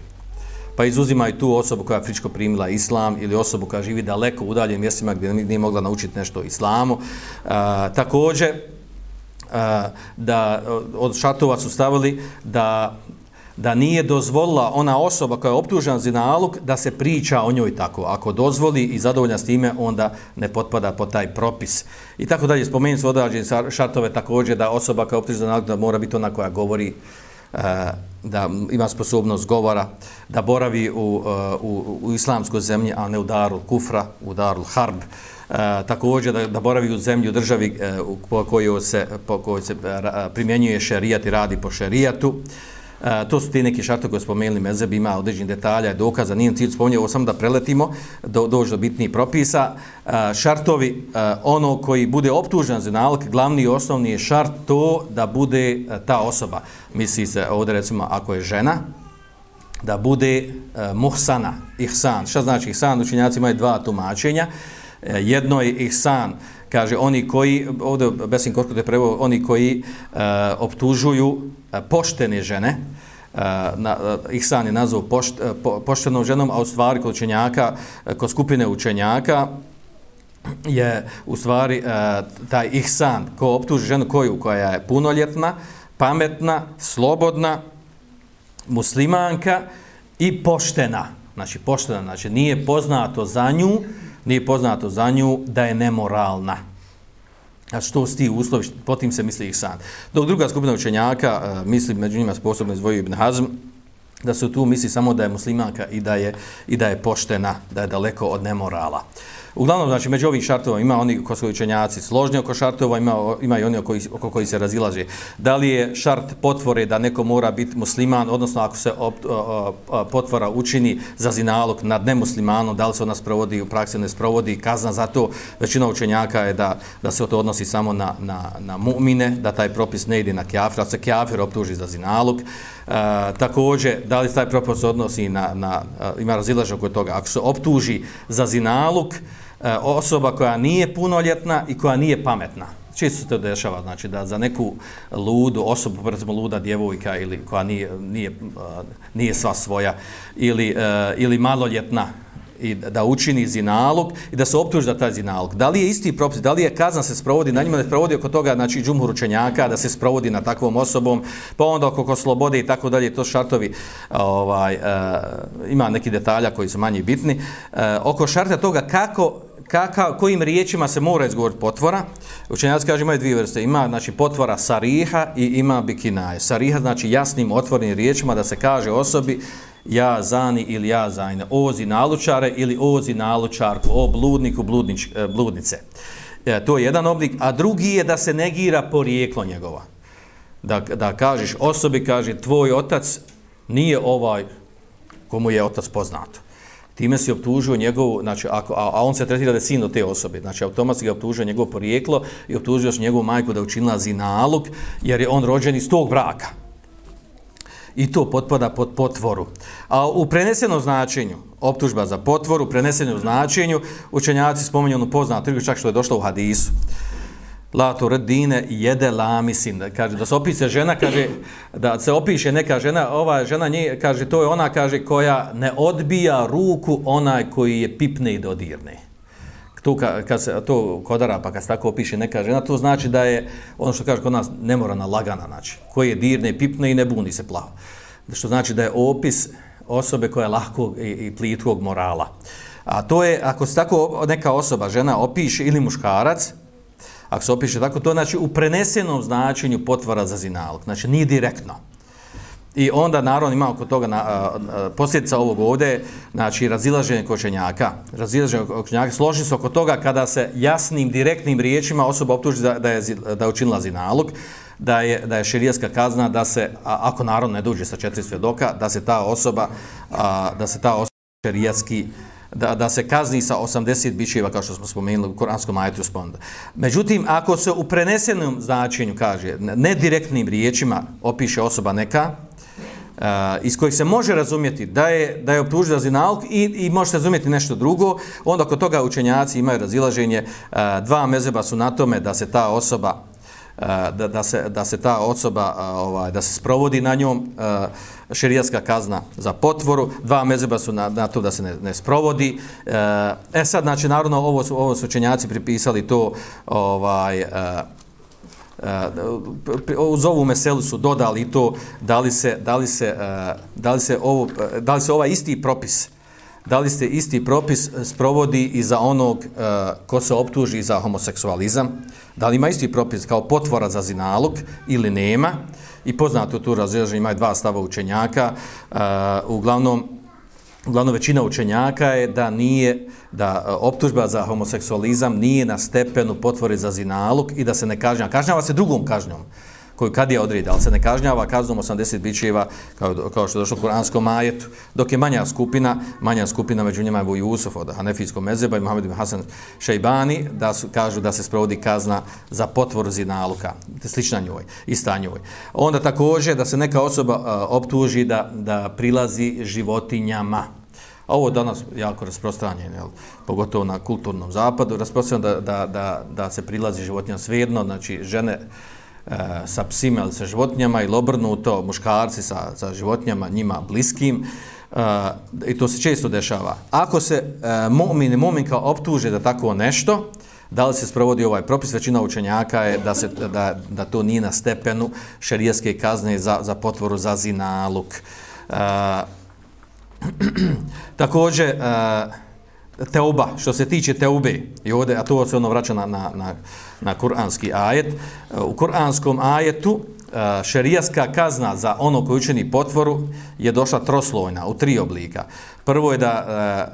pa izuzimaju tu osobu koja je fričko primila islam ili osobu koja živi daleko u udaljenim mjestima gdje nije mogla naučiti nešto o islamu. A, također, a, da od šatova su stavili da da nije dozvolila ona osoba koja je optužena za nalog da se priča o njoj tako. Ako dozvoli i zadovolja s time, onda ne potpada po taj propis. I tako dalje, spomenuti su odrađene šartove također da osoba koja je optužena za nalog da mora biti ona koja govori Eh, da ima sposobnost govora, da boravi u, eh, u, u islamskoj zemlji, a ne u Darul kufra, u Darul harb, e, također da, da boravi u zemlji, u državi e, po kojoj se, po kojoj se primjenjuje šerijat i radi po šerijatu. E, to su ti neki šartovi koje spomenuli Mezeb, ima određenih detalja dokaza, nije cilj spomenuo, ovo samo da preletimo, do, dođe do bitnijih propisa. A, šartovi, a, ono koji bude optužen za nalog, glavni i osnovni je šart to da bude ta osoba. Misli se ovdje recimo ako je žena, da bude uh, muhsana, ihsan. Šta znači ihsan? Učenjaci imaju dva tumačenja. Uh, Eh, jedno je ihsan, kaže oni koji, ovdje Besim Korko te prevo, oni koji e, optužuju eh, poštene žene, na, Ihsan je nazvao pošt, po, poštenom ženom, a u stvari kod učenjaka, kod skupine učenjaka, je u stvari e, taj Ihsan. Ko optuži ženu koju, koja je punoljetna, pametna, slobodna, muslimanka i poštena. Znači, poštena, znači, nije poznato za nju, nije poznato za nju da je nemoralna. A što su ti uslovi, potim se misli ihsan. Dok druga skupina učenjaka, e, misli među njima sposobno izvojio Ibn Hazm, da su tu misli samo da je muslimanka i da je, i da je poštena, da je daleko od nemorala. Uglavnom, znači, među ovih šartova ima oni ko su učenjaci složni oko šartova, ima, ima i oni oko, oko koji se razilaže. Da li je šart potvore da neko mora biti musliman, odnosno ako se op, o, o, potvora učini za zinalog nad nemuslimanom, da li se ona sprovodi u praksi ne sprovodi, kazna za to, većina učenjaka je da, da se to odnosi samo na, na, na mu'mine, da taj propis ne ide na kjafir, a se kjafir optuži za zinalog. E, također, da li taj propis odnosi na, na e, ima razilaže oko toga, ako se optuži za zinalog, E, osoba koja nije punoljetna i koja nije pametna. Čisto se to dešava, znači da za neku ludu osobu, recimo luda djevojka ili koja nije, nije, e, nije sva svoja, ili, e, ili maloljetna, i da učini zinalog i da se optuži za taj zinalog. Da li je isti propis, da li je kazna se sprovodi, na njima ne sprovodi oko toga, znači džumhur učenjaka, da se sprovodi na takvom osobom, pa onda oko, oko slobode i tako dalje, to šartovi, ovaj, uh, ima neki detalja koji su manje bitni. Uh, oko šarta toga kako kaka, kojim riječima se mora izgovoriti potvora. Učenjaci kaže imaju dvije vrste. Ima znači, potvora sariha i ima bikinaje. Sariha znači jasnim otvornim riječima da se kaže osobi ja zani ili ja zajne. Ozi nalučare ili ozi nalučarku. O bludniku bludnič, e, bludnice. E, to je jedan oblik. A drugi je da se negira porijeklo njegova. Da, da kažeš osobi, kaže tvoj otac nije ovaj komu je otac poznato time se optužio njegov, znači, ako, a, a on se tretira da je sin od te osobe, znači automatski ga optužio njegov porijeklo i optužio se njegovu majku da učinila zinalog, jer je on rođen iz tog braka. I to potpada pod potvoru. A u prenesenom značenju, optužba za potvoru, prenesenom značenju, učenjaci spominju ono poznato, čak što je došlo u hadisu la to redine jede lamisin. Kaže da se opiše žena kaže da se opiše neka žena ova žena nje kaže to je ona kaže koja ne odbija ruku onaj koji je pipne i dodirne. To kad se to kodara pa kad se tako opiše neka žena to znači da je ono što kaže kod nas ne mora na lagana znači koji je dirne i pipne i ne buni se plavo što znači da je opis osobe koja je lahkog i, i plitkog morala. A to je ako se tako neka osoba žena opiše ili muškarac ako se opiše tako, to znači u prenesenom značenju potvara za zinalog, znači nije direktno. I onda naravno ima oko toga na, a, a, posljedica ovog ovdje, znači razilaženje kočenjaka, razilaženje kočenjaka, složi se oko toga kada se jasnim, direktnim riječima osoba optuži da, da je da je učinila zinalog, da je, da je širijeska kazna da se, a, ako narod ne duđe sa četiri svjedoka, da se ta osoba, a, da se ta osoba širijeski da, da se kazni sa 80 bićeva, kao što smo spomenuli u Koranskom ajetu sponda. Međutim, ako se u prenesenom značenju kaže, ne direktnim riječima opiše osoba neka, uh, iz kojih se može razumjeti da je, da je optužila zinauk i, i može se razumjeti nešto drugo, onda kod toga učenjaci imaju razilaženje, uh, dva mezeba su na tome da se ta osoba da, da, se, da se ta osoba ovaj da se sprovodi na njom šerijatska kazna za potvoru dva mezeba su na, na to da se ne, ne sprovodi. E sad znači naravno ovo su ovo su učenjaci pripisali to ovaj uz ovu meselu su dodali to da li se da li se da li se ovo da li se ovaj isti propis da li se isti propis eh, sprovodi i za onog uh, ko se optuži za homoseksualizam, da li ima isti propis kao potvora za zinalog ili nema, i poznato tu razređenje ima dva stava učenjaka, uh, uglavnom, uglavnom većina učenjaka je da nije, da optužba za homoseksualizam nije na stepenu potvore za zinalog i da se ne kažnjava, kažnjava se drugom kažnjom, koju kad je odredi, ali se ne kažnjava kaznom 80 bićeva, kao, kao što je došlo u Kuranskom majetu, dok je manja skupina, manja skupina među njima je Vu Jusuf od Hanefijskog mezeba i Muhammed ibn Hasan Šejbani, da su, kažu da se sprovodi kazna za potvor zinaluka, slična njoj, ista njoj. Onda također da se neka osoba uh, optuži da, da prilazi životinjama, Ovo danas jako rasprostranjeno, jel? pogotovo na kulturnom zapadu, rasprostranjeno da, da, da, da se prilazi životinjama svejedno, znači žene, e, sa psima ili sa životinjama ili obrnuto, muškarci sa, sa životinjama njima bliskim. E, I to se često dešava. Ako se e, mu'min i mu'minka optuže da tako nešto, da li se sprovodi ovaj propis, većina učenjaka je da, se, da, da to nije na stepenu šerijeske kazne za, za potvoru za zinaluk. E, također, uh, teuba, što se tiče teube, i ovdje, a to se ono vraća na, na, na, na kuranski ajet, u kuranskom ajetu e, šerijaska kazna za ono koji učini potvoru je došla troslojna, u tri oblika. Prvo je da,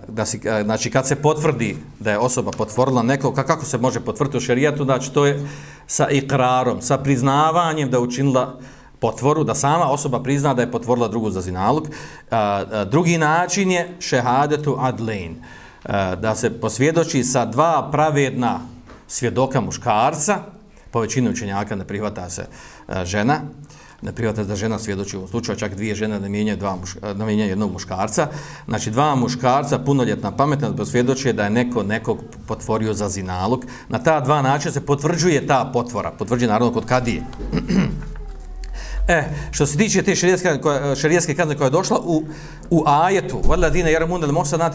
e, da si, e, znači kad se potvrdi da je osoba potvorila neko, kako se može potvrditi u šerijatu, znači to je sa ikrarom, sa priznavanjem da učinila potvoru, da sama osoba prizna da je potvorila drugu za zinalog. Drugi način je šehadetu adlein. Uh, E, da se posvjedoči sa dva pravedna svjedoka muškarca, po većini učenjaka ne prihvata se e, žena, ne prihvata da žena svjedoči u slučaju, čak dvije žene ne mijenjaju, dva muška, e, ne mijenjaju jednog muškarca. Znači dva muškarca, punoljetna pametna, posvjedoči da je neko nekog potvorio za zinalog. Na ta dva načina se potvrđuje ta potvora, potvrđuje naravno kod kadije. E, što se tiče te šerijske kazne koja je došla u, u ajetu, vala yarmun jer munda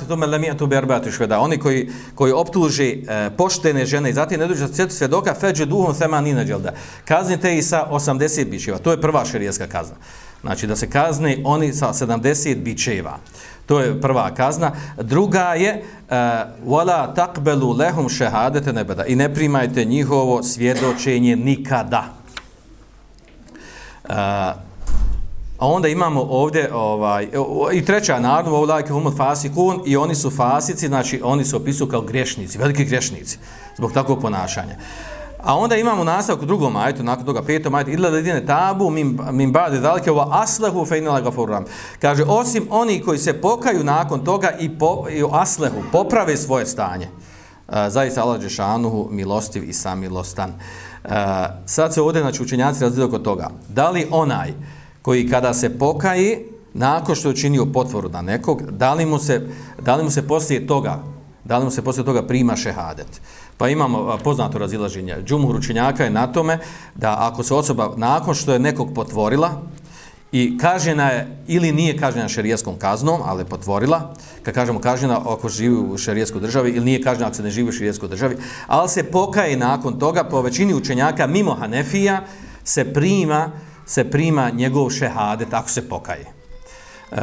thumma lam yatu bi arba'ati shuhada oni koji, koji optuži e, poštene žene i zatim ne dođe četiri svjedoka, feđe duhom thema nina dželda. Kaznite ih sa 80 bičeva To je prva šerijska kazna. Znači da se kazne oni sa 70 bičeva To je prva kazna. Druga je e, wala taqbalu lahum shahadatan nebeda i ne primajte njihovo svjedočenje nikada. A onda imamo ovdje ovaj e, i treća naravno ulajke humul fasikun i oni su fasici, znači oni su opisuju kao grešnici, veliki grešnici zbog takvog ponašanja. A onda imamo nastavak u drugom ajetu, nakon toga petom ajetu, idla ledine tabu min, min bade dalike wa aslehu fejnila gafuram. Kaže, osim oni koji se pokaju nakon toga i, po, i aslehu, poprave svoje stanje. Uh, zaista Allah Đešanuhu, milostiv i samilostan. Uh, E, sad se ovdje, znači, učenjaci razlijedu oko toga. Da li onaj koji kada se pokaji, nakon što je učinio potvoru na nekog, da li mu se, da li mu se poslije toga, da li mu se poslije toga prima šehadet? Pa imamo poznato razilaženje. Džumhur učenjaka je na tome da ako se osoba nakon što je nekog potvorila, i kažena je ili nije kažena šerijaskom kaznom, ali je potvorila, kad kažemo kažena ako živi u šerijeskoj državi ili nije kažena ako se ne živi u šerijeskoj državi, ali se pokaje nakon toga, po većini učenjaka mimo Hanefija, se prima, se prima njegov šehadet ako se pokaje. Uh,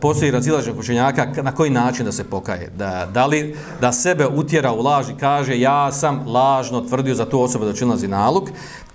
postoji razilažen učenjaka na koji način da se pokaje. Da, da li da sebe utjera u laži, kaže ja sam lažno tvrdio za tu osobu da učinila zinalog,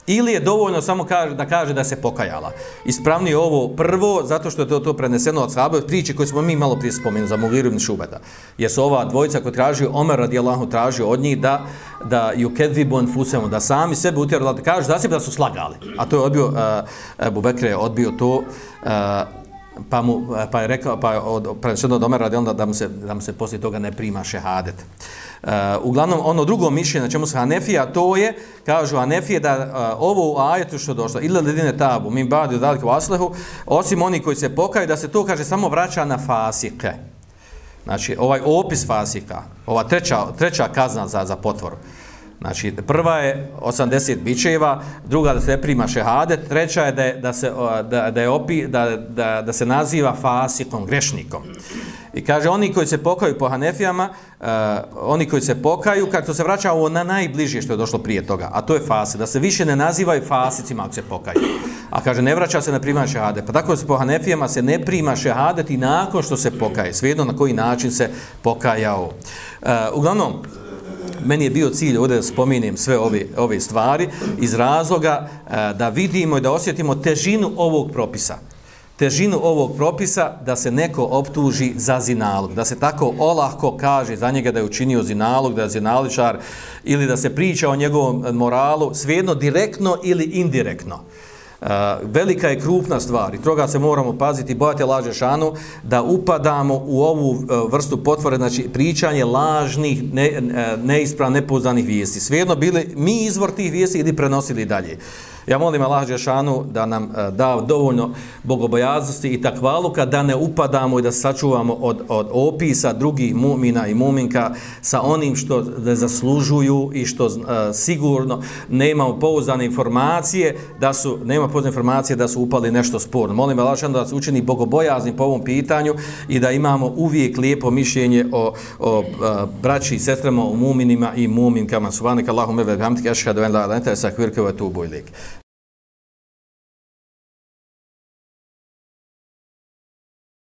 Ili je dovoljno samo kaže, da kaže da se pokajala. Ispravnije ovo prvo, zato što je to, to preneseno od sahaba, priče koje smo mi malo prije spomenuli za Mugiru ibn Šubeda. Jer su ova dvojica koji traži, Omer radijalahu traži od njih da, da ju kedvibu enfusemu, da sami sebe utjerali, da kaže da sebe da su slagali. A to je odbio, eh, uh, Bubekre je odbio to, uh, pa, mu, pa je rekao, pa je od, preneseno od radi onda da, mu se, da mu se poslije toga ne prima šehadet. Uh, uglavnom, ono drugo mišljenje na čemu se Hanefija, to je, kažu Hanefije, da uh, ovo u ajetu što došlo, ili ledine tabu, min badi u vaslehu, osim oni koji se pokaju, da se to, kaže, samo vraća na fasike. Znači, ovaj opis fasika, ova treća, treća kazna za, za potvoru. Znači, prva je 80 bičeva, druga da se ne prima šehade, treća je da, je, da, se, da, da, je opi, da, da, da se naziva fasikom, grešnikom. I kaže, oni koji se pokaju po Hanefijama, uh, oni koji se pokaju, kad to se vraća ovo na najbližije što je došlo prije toga, a to je fasi, da se više ne nazivaju fasicima ako se pokaju. A kaže, ne vraća se na primanje šehade. Pa tako se po Hanefijama se ne prima šehadet i nakon što se pokaje, svejedno na koji način se pokajao. Uh, uglavnom, meni je bio cilj ovdje da spominjem sve ove, ove stvari iz razloga uh, da vidimo i da osjetimo težinu ovog propisa težinu ovog propisa da se neko optuži za zinalog, da se tako olahko kaže za njega da je učinio zinalog, da je zinaličar ili da se priča o njegovom moralu, svejedno direktno ili indirektno. Eh, velika je krupna stvar i toga se moramo paziti, bojate laže šanu, da upadamo u ovu eh, vrstu potvore, znači pričanje lažnih, ne, eh, neisprav, nepoznanih vijesti. Svejedno bili mi izvor tih vijesti ili prenosili dalje. Ja molim Allah Žešanu da nam e, da dovoljno bogobojaznosti i takvaluka da ne upadamo i da sačuvamo od, od opisa drugih mumina i muminka sa onim što da zaslužuju i što uh, sigurno nemamo pouzdane informacije da su nema pouzdane informacije da su upali nešto sporno. Molim Allah Žešanu da se učini bogobojazni po ovom pitanju i da imamo uvijek lijepo mišljenje o, o uh, braći i sestrama, o muminima i muminkama. Subhanak Allahumma wa bihamdika ashhadu an la ilaha illa anta astaghfiruka wa atubu ilaik.